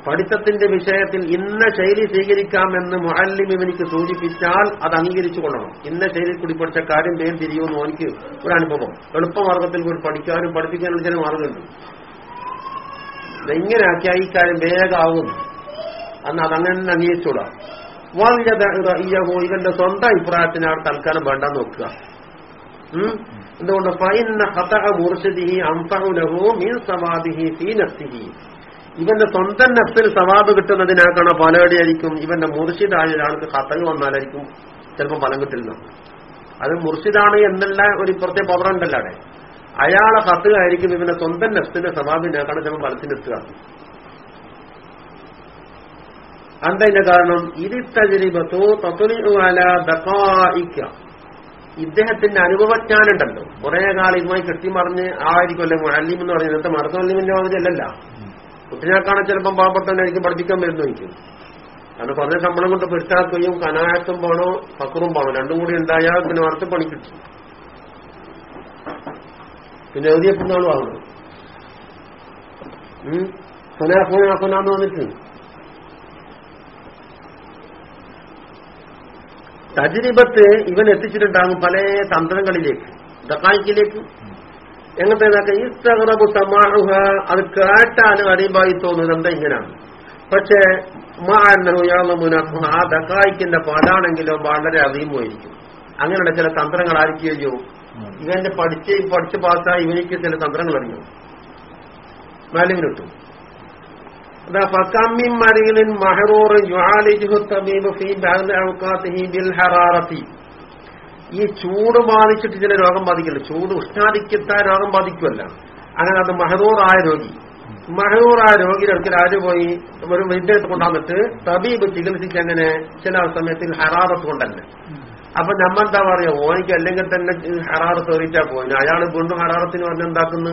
പഠിത്തത്തിന്റെ വിഷയത്തിൽ ഇന്ന ശൈലി സ്വീകരിക്കാമെന്ന് മുഹല്ലിം ഇവനിക്ക് സൂചിപ്പിച്ചാൽ അത് അംഗീകരിച്ചു കൊള്ളണം. ഇന്ന ശൈലി കൂടി പഠിച്ച കാര്യം വേഗം തിരിയുമെന്ന് എനിക്ക് ഒരു അനുഭവം. എളുപ്പമാർഗത്തിൽ കൂടി പഠിക്കാനും പഠിപ്പിക്കാനും ചില മാർഗമുണ്ട് ഇങ്ങനെ ആക്കിയാൽ ഈ കാര്യം വേഗമാവും അന്ന് അതങ്ങനെ തന്നെ അംഗീകരിച്ചൂടാ വാല്യതോ ഇവന്റെ സ്വന്തം അഭിപ്രായത്തിന് അഭിപ്രായത്തിനാണ് തൽക്കാലം വേണ്ട നോക്കുക? എന്തുകൊണ്ട്? ഫൈൻ ഹതഹ മുർഷിദിഹി അംസഹുലഹു ലഹു മിൻ സവാദിഹി ഫീ നഫ്സിഹി. ഇവന്റെ സ്വന്തം നഫ്സിൽ സവാബ് കിട്ടുന്നതിനാക്കണ പലവടിയായിരിക്കും ഇവന്റെ മുർഷിദായ ഒരാൾക്ക് ഖത്തൽ വന്നാലായിരിക്കും ചിലപ്പോൾ ഫലം കിട്ടില്ല. അത് മുർഷിദാണ് എന്നുള്ള ഒരു പ്രത്യേക പവർ ഉണ്ടല്ലോ അവിടെ. അയാളെ ഖത്ത് ആയിരിക്കും ഇവന്റെ സ്വന്തം നഫ്സിന്റെ സവാബിനാക്കണം ചിലപ്പോൾ ഫലത്തിനെത്തുക അന്തതിന്റെ കാരണം? അലാ ദഖായിക ഇദ്ദേഹത്തിന്റെ അനുഭവജ്ഞാനുണ്ടല്ലോ. കുറെ കാലം ഇതുമായി കെട്ടിമറിഞ്ഞ് ആയിരിക്കുമല്ലോ മുഅല്ലിം എന്ന് പറയുന്നത്. ഇന്നത്തെ മറുതൊല്ലിമിന്റെ മാതിരി അല്ലല്ല. കുട്ടിനാക്കാണെ ചിലപ്പം പാവപ്പെട്ടവനായിരിക്കും പഠിപ്പിക്കാൻ വരുന്നു എനിക്ക്. കാരണം പറഞ്ഞ ശമ്പളം കൊണ്ട് പെരുത്താക്കുകയും കനായത്തും പോണോ പക്കറും പോണോ രണ്ടും കൂടി ഉണ്ടായാൽ പിന്നെ വറുത്ത് പണി കിട്ടും. പിന്നെ എഴുതിയപ്പോഴാണ് വാങ്ങുന്നത് ഫുനാഫുനാഫുനാന്ന് വന്നിട്ട്. തജ്രിബത്ത് ഇവൻ എത്തിച്ചിട്ടുണ്ടാകും പല തന്ത്രങ്ങളിലേക്ക് ദക്കായിക്കിലേക്ക് എങ്ങനത്തെ ഇസ്തറബു സമാഹ അത് കേട്ടാലും അടിയുമായി തോന്നുന്നത് എന്താ ഇങ്ങനെയാണ്? പക്ഷേ മാനഹുയാമുനഹു ആ ദക്കായിക്കിന്റെ പാടാണെങ്കിലും വളരെ അധികമായിരിക്കും അങ്ങനെയുള്ള ചില തന്ത്രങ്ങൾ ആയിരിക്കുകയോ ഇവന്റെ പഠിച്ച് പഠിച്ച് പാസ്സായി ഇവനിക്ക് ചില തന്ത്രങ്ങൾ അറിയും. മാലിമിനിട്ടു അതാ ഫക്കമ്മിൻ ഔഖാതിഹി ബിൽ ഹറാറത്തി. ഈ ചൂട് ബാധിച്ചിട്ട് ചില രോഗം ബാധിക്കില്ല. ചൂട് ഉഷ്ണാധിക്യത്തായ രോഗം ബാധിക്കുമല്ല അങ്ങനെ അത് മഹദൂറായ രോഗി. മഹദൂറായ അടുക്കൽ ആര് പോയി? ഒരു വൈദ്യത്തെ കൊണ്ടുവന്നിട്ട് തബീബ് ചികിത്സിച്ച് അങ്ങനെ ചില സമയത്തിൽ ഹറാറത്ത് കൊണ്ടല്ല. അപ്പൊ നമ്മൾ എന്താ പറയാ? ഓനിക്ക് അല്ലെങ്കിൽ തന്നെ ഹറാറത്ത് എറിയിച്ചാ പോയി അയാൾ വീണ്ടും ഹറാറത്തിന് പറഞ്ഞെന്താക്കുന്നു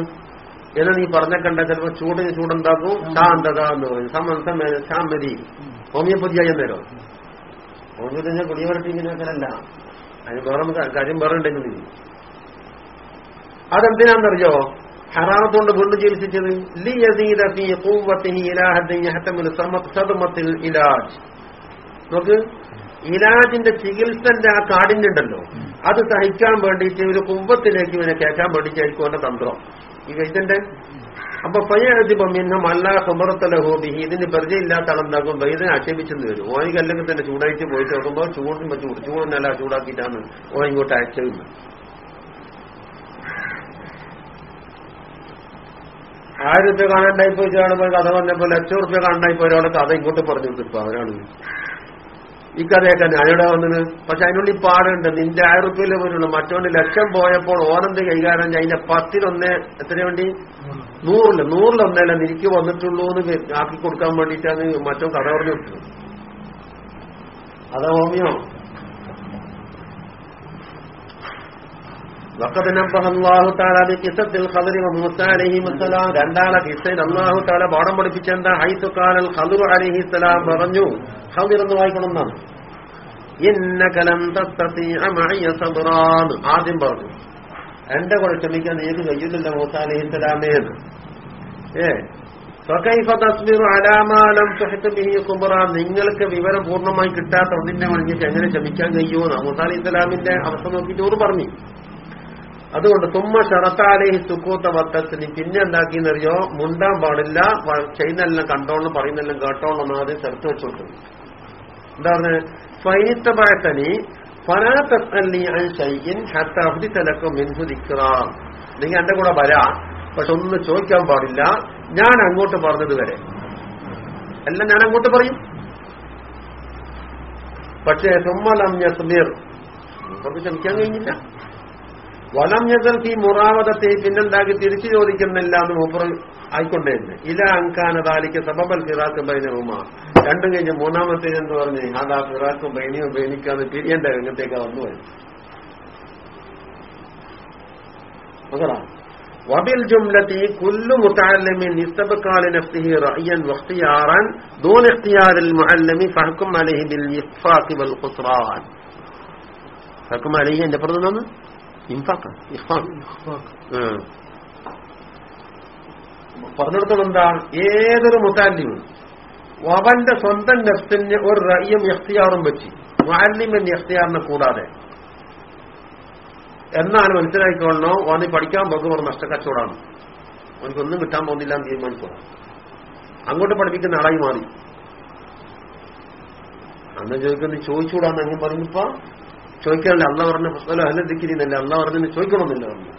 എന്ന് നീ പറഞ്ഞേക്കണ്ട ചിലപ്പോ ചൂടിന് ചൂടുണ്ടാക്കും. ശാന്തത എന്ന് പറയും. സമന്തം ശാമതി ഹോമിയോപ്പതിയായി നേരം ഹോമിയോപ്പതി കുടിയവരട്ടിങ്ങനെ കുടിയവരട്ടി ഇങ്ങനെയൊക്കെയല്ല അതിന് വേറെ കാര്യം വേറെ ഉണ്ടെങ്കിൽ അതെന്തിനാണെന്നറിയോ? ഹറാമത്തോണ്ട് വീണ്ടും ചികിത്സിച്ചത് ഇലാജ്. നോക്ക് ഇലാജിന്റെ ചികിത്സന്റെ ആ കാഠിന്യുണ്ടല്ലോ അത് സഹിക്കാൻ വേണ്ടിയിട്ട് ഒരു കുമ്പത്തിലേക്ക് ഇവനെ കേൾക്കാൻ വേണ്ടിയിട്ടായിരിക്കും അവന്റെ തന്ത്രം. ഈ വൈദ്യന്റെ അപ്പൊ പയ്യതിപ്പം അല്ലാ കുമറത്തലഹോബിഹി ഇതിന് പരിചയമില്ലാത്ത ആളെന്താക്കും ഇതിനെ ആക്ഷേപിച്ചെന്ന് വരും. ഓനിക്ക് അല്ലെങ്കിൽ തന്നെ ചൂടായിട്ട് പോയിട്ട് നോക്കുമ്പോ ചൂടും ചൂട് ചൂടിനല്ല ചൂടാക്കിയിട്ടാണ് ഓൻ ഇങ്ങോട്ട് ആയിരം റുപ്യ കാണാണ്ടായി പോയി ഒരാൾ കഥ പറഞ്ഞപ്പോൾ ലക്ഷം റുപ്യ കാണാണ്ടായി പോയി ഒരാളെ കഥ ഇങ്ങോട്ട് പറഞ്ഞു കൊടുത്തിപ്പോ അവരാണ് ഈ കഥയൊക്കെ ഞാനിവിടെ വന്നത്? പക്ഷെ അതിനുള്ളിൽ പാടുണ്ട്. നിന്റെ ആയിരം റുപ്യയിലെ പോലുള്ള മറ്റോണ്ട് ലക്ഷം പോയപ്പോൾ ഓനെന്ത് കൈകാര്യം അതിന്റെ പത്തിലൊന്ന് എത്ര വേണ്ടി? നൂറിൽ. നൂറിലൊന്നല്ല നിനക്ക് വന്നിട്ടുള്ളൂ എന്ന് ആക്കി കൊടുക്കാൻ വേണ്ടിയിട്ടാണ് മറ്റോ കഥ പറഞ്ഞു വിട്ടത് അതാ വക്കത് നബ്ബഹ അള്ളാഹു താല ബി ഖിസത്തിൽ ഖദർ വ മൂസ അലൈഹി വസലാം രണ്ടാളെ ഖിസയിൽ അള്ളാഹു താല പാഠം പഠിപ്പിച്ച ഹൈതു കാലൽ ഖദർ അലൈഹി സലാം പറഞ്ഞു ഖദർ എന്ന് വായിക്കണം എന്നാണ് ഇന്നകലം തസ്തസീഅ മഇയ സബ്റാൻ. പറഞ്ഞു എന്റെ കൂടെ ക്ഷമിക്കാൻ നീക്ക് കഴിയുന്നില്ല മൂസ ഏ സ്വകൈഫ തസ്മിറു അലാമാലം സുഹത്ത് ബിഹി കുബറ. നിങ്ങൾക്ക് വിവരം പൂർണമായി കിട്ടാത്ത ഒന്നിന്റെ മണിക്ക് എങ്ങനെ ക്ഷമിക്കാൻ കഴിയുമോ മൂസ അലൈഹി അവസ്ഥ നോക്കിയിട്ട് ഓർ പറഞ്ഞു. അതുകൊണ്ട് തുമ്മ ഷറത്താലേഹി സുക്കൂത്ത വത്തത്തിന് പിന്നെ എന്താക്കിയെന്നറിയോ? മുണ്ടാൻ പാടില്ല ചെയ്യുന്നെല്ലാം കണ്ടോളും പറയുന്നെല്ലാം കേട്ടോളും ആദ്യം ചേർത്ത് വെച്ചോട്ടു എന്താണ്? ഫൈനിത്തബഴത്തനി ഫലാത്തല്ലി അൻ ഷൈഇൻ ഹത്ത അഹ്ദിതലക്കും മിൻഹു ദിക്റാം. നിങ്ങൾ എന്റെ കൂടെ വരാ പക്ഷെ ഒന്ന് ചോദിക്കാൻ പാടില്ല. ഞാൻ അങ്ങോട്ട് പറഞ്ഞത് വരെ. എല്ലാം ഞാൻ അങ്ങോട്ട് പറയും. പക്ഷേ തുമ്മലം ഞാൻ നമുക്ക് ക്ഷമിക്കാൻ കഴിഞ്ഞില്ല. വലം ഞങ്ങൾക്ക് ഈ മുറാവതത്തെ പിന്നെന്താക്കി തിരിച്ചു ചോദിക്കുന്നില്ല എന്ന് മൂപ്പർ ആയിക്കൊണ്ടേന്ന് ഇല അങ്കാനതാലിക്ക് സബബൽ ഫിറാക്ക് ബൈനവുമ രണ്ടും കഴിഞ്ഞ് മൂന്നാമത്തെ എന്ന് പറഞ്ഞ്? അതാ ഫിറാക്ക് ബൈനിയും ബൈനിക്കാന്ന് പിരിയേണ്ട രംഗത്തേക്ക് വന്നു പോയി. വബിൽ ജുംലത്തി കുല്ലു മുത്താലമി ഇസ്തബഖാല നഫ്സിഹി റഅയൻ വഖ്തിയാറൻ ദൂന ഇഖ്തിയാറിൽ മുഅല്ലമി ഫഹക്കും അലൈഹി ബിൽ ഇഖ്ഫാഖി വൽ ഖുസ്റാൻ. ഫഹ്കും അലൈഹി എന്റെ പറഞ്ഞതാണ് ഇൻഫാഖ് പറഞ്ഞിടത്തോളം എന്താ ഏതൊരു മുത്താലിമും അവന്റെ സ്വന്തം നെഫ്റ്റിന് ഒരു റയ്യം എഫ്തിയാറും വെച്ച് മുഅല്ലിമൻ എഫ്തിയാറിനെ കൂടാതെ. എന്നാണ് മനസ്സിലാക്കിക്കൊള്ളണോ? ഓന് പഠിക്കാൻ പോകും ഒരു നഷ്ടക്കച്ചവടാണ് അവനക്കൊന്നും കിട്ടാൻ പോകുന്നില്ല എന്ന് തീരുമാനിച്ചോളാം അങ്ങോട്ട് പഠിപ്പിക്കുന്ന ആളായി മാറി. അന്ന് ചോദിക്കുന്നത് ചോദിച്ചുകൂടാന്ന് അങ്ങനെ പറഞ്ഞപ്പോ ചോദിക്കാനല്ല അല്ല പറഞ്ഞ പുസ്തകം അല്ല ദിക്കിരിന്നല്ല അല്ല പറഞ്ഞു ചോദിക്കണമെന്നില്ല പറഞ്ഞു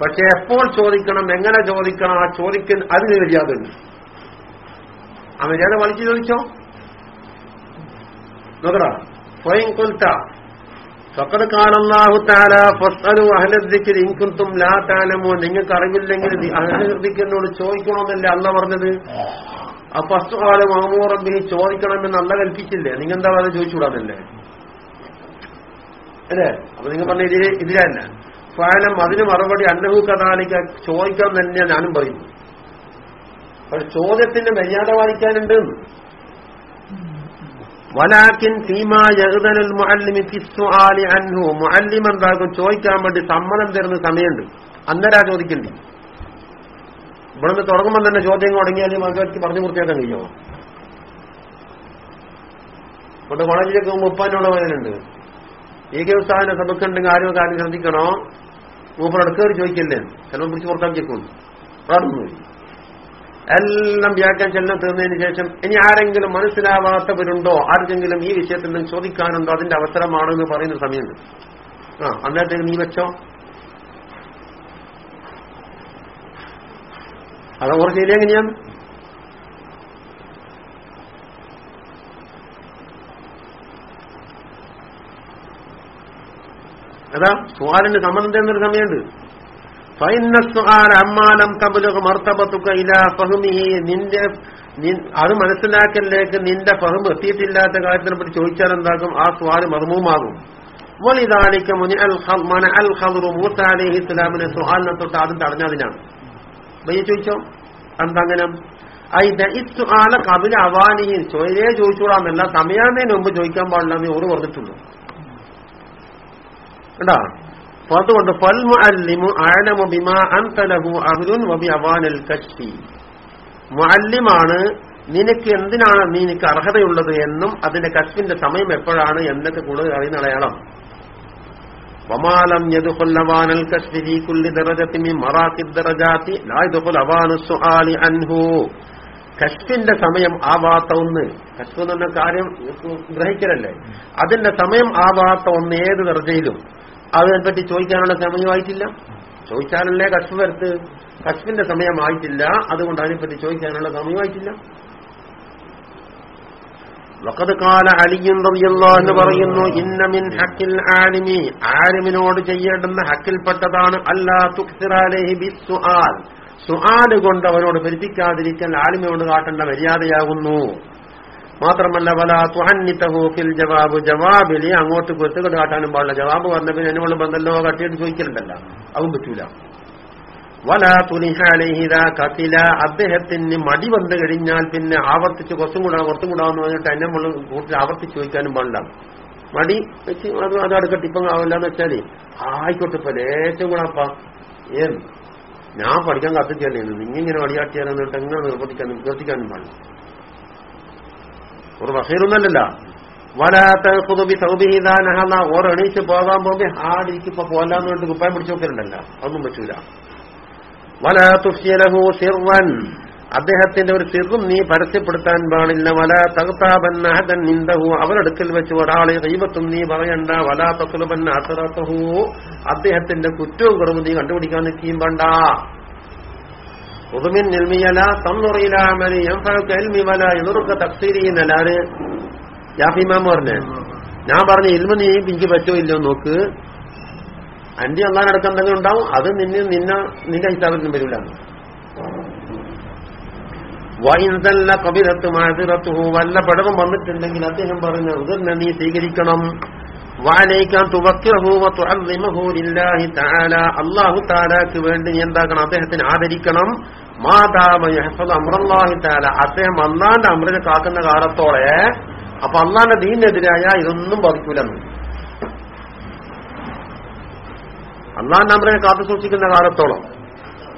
പക്ഷെ എപ്പോൾ ചോദിക്കണം എങ്ങനെ ചോദിക്കണം ആ ചോദിക്കുന്ന അതിന് മര്യാദ ഉണ്ട് ആ മര്യാദ വലിച്ചു ചോദിച്ചോ? നോക്കടാ. സ്വയം കൊൽത്ത ഫക്കത് കാണുന്ന താല ഫസ്അലു കുൻതും ലാ താലമോ നിങ്ങൾക്ക് അറിവില്ലെങ്കിൽ അഹ്ലദ്ദിക്റിനോട് ചോദിക്കണമെന്നല്ല അല്ല പറഞ്ഞത്. ആ ഫസ്റ്റ് കാലം മാമൂറബി ചോദിക്കണമെന്ന് അല്ല കൽപ്പിച്ചില്ലേ? നിങ്ങൾ എന്താ പറയുക ചോദിച്ചുകൂടാന്നല്ലേ അല്ലേ? അപ്പൊ നിങ്ങൾ പറഞ്ഞ ഇതിലെ ഇതിലല്ല ഫാനം അതിന് മറുപടി അന്നഹു കഥാലിക്ക ചോദിക്കാൻ തന്നെ ഞാനും പറയുന്നു പക്ഷെ ചോദ്യത്തിന്റെ മര്യാദ പാലിക്കാനുണ്ട്. എന്ന്. വലാക്കിൻ ഫീമാ യഹ്ദനുൽ മുഅല്ലിമി ഫിസ്സുആലി അൻഹു. മുഅല്ലിം എന്താകും? ചോദിക്കാൻ വേണ്ടി സമ്മതം തരുന്ന സമയമുണ്ട്. അന്നേരാ ചോദിക്കണ്ടേ? ഇവിടുന്ന് തുടങ്ങുമ്പോൾ തന്നെ ചോദ്യം തുടങ്ങിയാൽ മകൾക്ക് പറഞ്ഞു പൂർത്തിയാക്കാൻ കഴിയുമോ? ഇവിടെ കോളേജിലേക്ക് മുപ്പാനുള്ള വയലുണ്ട്. ഈ ഉത്സാഹന സഭക്കുണ്ടെങ്കിൽ ആരും കാര്യം ശ്രദ്ധിക്കണോ? മൂപ്പറോട് കയറി ചോദിക്കല്ലേ? ചിലപ്പോൾ പിടിച്ച് പുറത്താക്കിയേക്കും വളർന്നു എല്ലാം വ്യാഖ്യാൻ ചെല്ലം തീർന്നതിന് ശേഷം ഇനി ആരെങ്കിലും മനസ്സിലാവാത്തവരുണ്ടോ? ആർക്കെങ്കിലും ഈ വിഷയത്തിൽ നിന്ന് ചോദിക്കാനുണ്ടോ? അതിന്റെ അവസരമാണെന്ന് പറയുന്ന സമയമുണ്ട്. ആ അന്നേരത്തേക്ക് നീ വെച്ചോ. അത് ഓർ ശരി എങ്ങനെയാണ് അതാ സുഹാലിന് സമ്മതം തരുന്നൊരു സമയമുണ്ട്. നിന്റെ അത് മനസ്സിലാക്കലിലേക്ക് നിന്റെ ഫഹം എത്തിയിട്ടില്ലാത്ത കാര്യത്തിനെ പറ്റി ചോദിച്ചാൽ എന്താകും? ആ സ്വാൽ മർമൂമാകും. വലിതാലിക്ക് മൂസ അലൈഹി ഇസ്ലാമിനെ സുഹാലിനെ തൊട്ട് ആദ്യം തടഞ്ഞതിനാണ് വയ്യ ചോദിച്ചോ? എന്താങ്ങനെ കബില അവാനിഹി. ചോരേ ചോദിച്ചോളാന്നല്ല സമയാന്നതിന് മുമ്പ് ചോദിക്കാൻ പാടില്ല എന്ന് ഓറ് പറഞ്ഞിട്ടുള്ളൂ. കേട്ടാ അപ്പൊ അതുകൊണ്ട് ഫൽമു അല്ലിമു അഅലമു ബിമാ അൻത ലഹു അഹ്ലുൻ വബി അവാനിൽ മുഅല്ലിമാണ് നിനക്ക് എന്തിനാണ് നീ നിനക്ക് അർഹതയുള്ളത് എന്നും അതിന്റെ കശ്ഫിന്റെ സമയം എപ്പോഴാണ് എന്നൊക്കെ കൂടുതൽ അറിയുന്ന അടയാളം. വമാലം യദ്ഖുൽ അവാനൽ കശ്ഫി ഫീ കുല്ലി ദറജത്തിൻ മിൻ മറാഖിദ് ലാ യദ്ഖുൽ അവാനു സുആലി അൻഹു. കശ്ഫിന്റെ സമയം ആവാത്ത ഒന്ന്. കശ്ഫ് എന്ന് കാര്യം ഗ്രഹിക്കലല്ലേ? അതിന്റെ സമയം ആവാത്ത ഒന്ന് ഏത് ദർജയിലും? അതിനെപ്പറ്റി ചോദിക്കാനുള്ള സമയമായിട്ടില്ല. ചോദിച്ചാലല്ലേ കശ്ഫ് വരുത്ത് കശ്ഫിന്റെ സമയമായിട്ടില്ല. അതുകൊണ്ട് അതിനെപ്പറ്റി ചോദിക്കാനുള്ള സമയമായിട്ടില്ല. വക്കത് കാല അലിയും റളിയല്ലാഹു എന്ന് പറയുന്നു ഇന്ന മിൻ ഹക്കിൽ ആലിമി. ആലിമിനോട് ചെയ്യേണ്ടുന്ന ഹക്കിൽപ്പെട്ടതാണ് അല്ലാ തുക്സിറ അലൈഹി ബിസ്സുആൽ സുആൽ. കൊണ്ട് അവനോട് പെരുപ്പിക്കാതിരിക്കാൻ ആലിമിനോട് കാട്ടേണ്ട മര്യാദയാകുന്നു. മാത്രമല്ല വല തുഹന്നിത്തഹു ഫിൽ ജവാബ്. ജവാബിൽ അങ്ങോട്ട് കുത്തുകെട്ട് കാട്ടാനും പാടില്ല. ജവാബ് പറഞ്ഞ പിന്നെ എന്നോട് ബന്ധല്ലോ കട്ടിയിട്ട് ചോദിക്കലുണ്ടല്ല. അതും പറ്റൂല. വല തുനിഹാലിഹിത കത്തില. അദ്ദേഹത്തിന് മടി വന്നു കഴിഞ്ഞാൽ പിന്നെ ആവർത്തിച്ച് കുറച്ചും കൂടാ കുറച്ചും കൂടാന്ന് പറഞ്ഞിട്ട് എന്നെ മുള്ള കൂട്ടിൽ ആവർത്തിച്ച് ചോദിക്കാനും പാടില്ല. മടി വെച്ച് അത് അത് അടുക്കട്ട് ഇപ്പം ആവില്ല എന്ന് വെച്ചാൽ ആയിക്കോട്ടെ ഇപ്പൊ ഏറ്റവും കൂടാപ്പ അപ്പ ഞാൻ പഠിക്കാൻ കത്തിച്ചല്ലേ? നിങ്ങിങ്ങനെ വടിയാട്ടിയാലെന്നിട്ട് എങ്ങനെ നിർബന്ധിക്കാനും നിർവർത്തിക്കാനും പാടില്ല. ഒരു വസീറൊന്നല്ല വലാത്തബി സൗബിഹിദാനഹന ഓർ എണീച്ച് പോകാൻ പോകുമ്പോ ഹാടിരിക്കിപ്പോ പോലാന്ന് പറഞ്ഞിട്ട് കുപ്പായം പിടിച്ചു നോക്കിയിട്ടുണ്ടല്ലോ അതൊന്നും പറ്റൂല. വല തുഷ്യലഹു സിർവൻ അദ്ദേഹത്തിന്റെ ഒരു സിറും നീ പരസ്യപ്പെടുത്താൻ പാടില്ല. വല തകത്താപന്നഹതൻ നിന്ദഹു അവരടുക്കൽ വെച്ച് ഒരാളെ ദൈവത്തും നീ പറയണ്ട. വല തസുലബന്ന അസറത്തഹു അദ്ദേഹത്തിന്റെ കുറ്റവും കുറവ് നീ കണ്ടുപിടിക്കാൻ നിൽക്കുകയും വേണ്ട. ഉദുമിൻ നിൽമിയല തന്നുറയിലാമലി എൽമിമല എന്നുറുക്ക തക്സീരിന്നല്ലാര് യാഫിമാം പറഞ്ഞേ. ഞാൻ പറഞ്ഞ ഇൽമ നീ എനിക്ക് പറ്റോ ഇല്ലയോ നോക്ക്. അന്റെ അള്ളാനടക്കം എന്തെങ്കിലും ഉണ്ടാവും. അത് നിന്നെ നിന്ന നിന്റെ ഹിസാബിനും വരില്ല. വൈന്തല്ല കബിരത്ത് മാതിരത്തുഹു വല്ല പടവും വന്നിട്ടുണ്ടെങ്കിൽ അദ്ദേഹം പറഞ്ഞ ഉദർനെ നീ സ്വീകരിക്കണം. അള്ളാഹു താലാക്ക് വേണ്ടി നീ എന്താക്കണം? അദ്ദേഹത്തിന് ആദരിക്കണം. മാതാവ് താല അദ്ദേഹം അന്നാന്റെ അമ്രനെ കാക്കുന്ന കാലത്തോടെ അപ്പൊ അന്നാന്റെ ദീനെതിരായ ഇതൊന്നും ബാധിക്കൂലെന്ന് അള്ളാന്റെ അമ്രനെ കാത്തു സൂക്ഷിക്കുന്ന കാലത്തോളം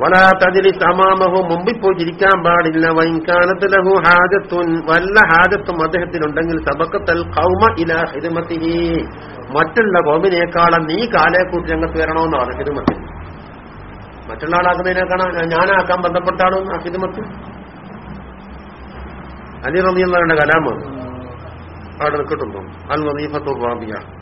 വലാ തജിലി സമാമഹു മുമ്പിൽ പോയി ചിരിക്കാൻ പാടില്ല. വൈകാനത്ത് ലഹു ഹാജത്തുൻ. വല്ല ഹാജത്തും അദ്ദേഹത്തിനുണ്ടെങ്കിൽ സബക്കത്തൽ കൗമ ഇല ഹിരുമത്തിഹി മറ്റുള്ള കോമിനേക്കാളും നീ കാലേക്കൂട്ടി രംഗത്ത് വരണമെന്നാണ് ഹിരുമത്തിൽ മറ്റുള്ള ആളാക്കുന്നതിനേക്കാണ് ഞാനാക്കാൻ ബന്ധപ്പെട്ടാണ് ആ ഹിരുമത്ത് അലി റബിയുള്ള കലാമ് അവിടെ നിൽക്കട്ടുണ്ടോ അൽ വദീഫത്തുർ റാബിയ.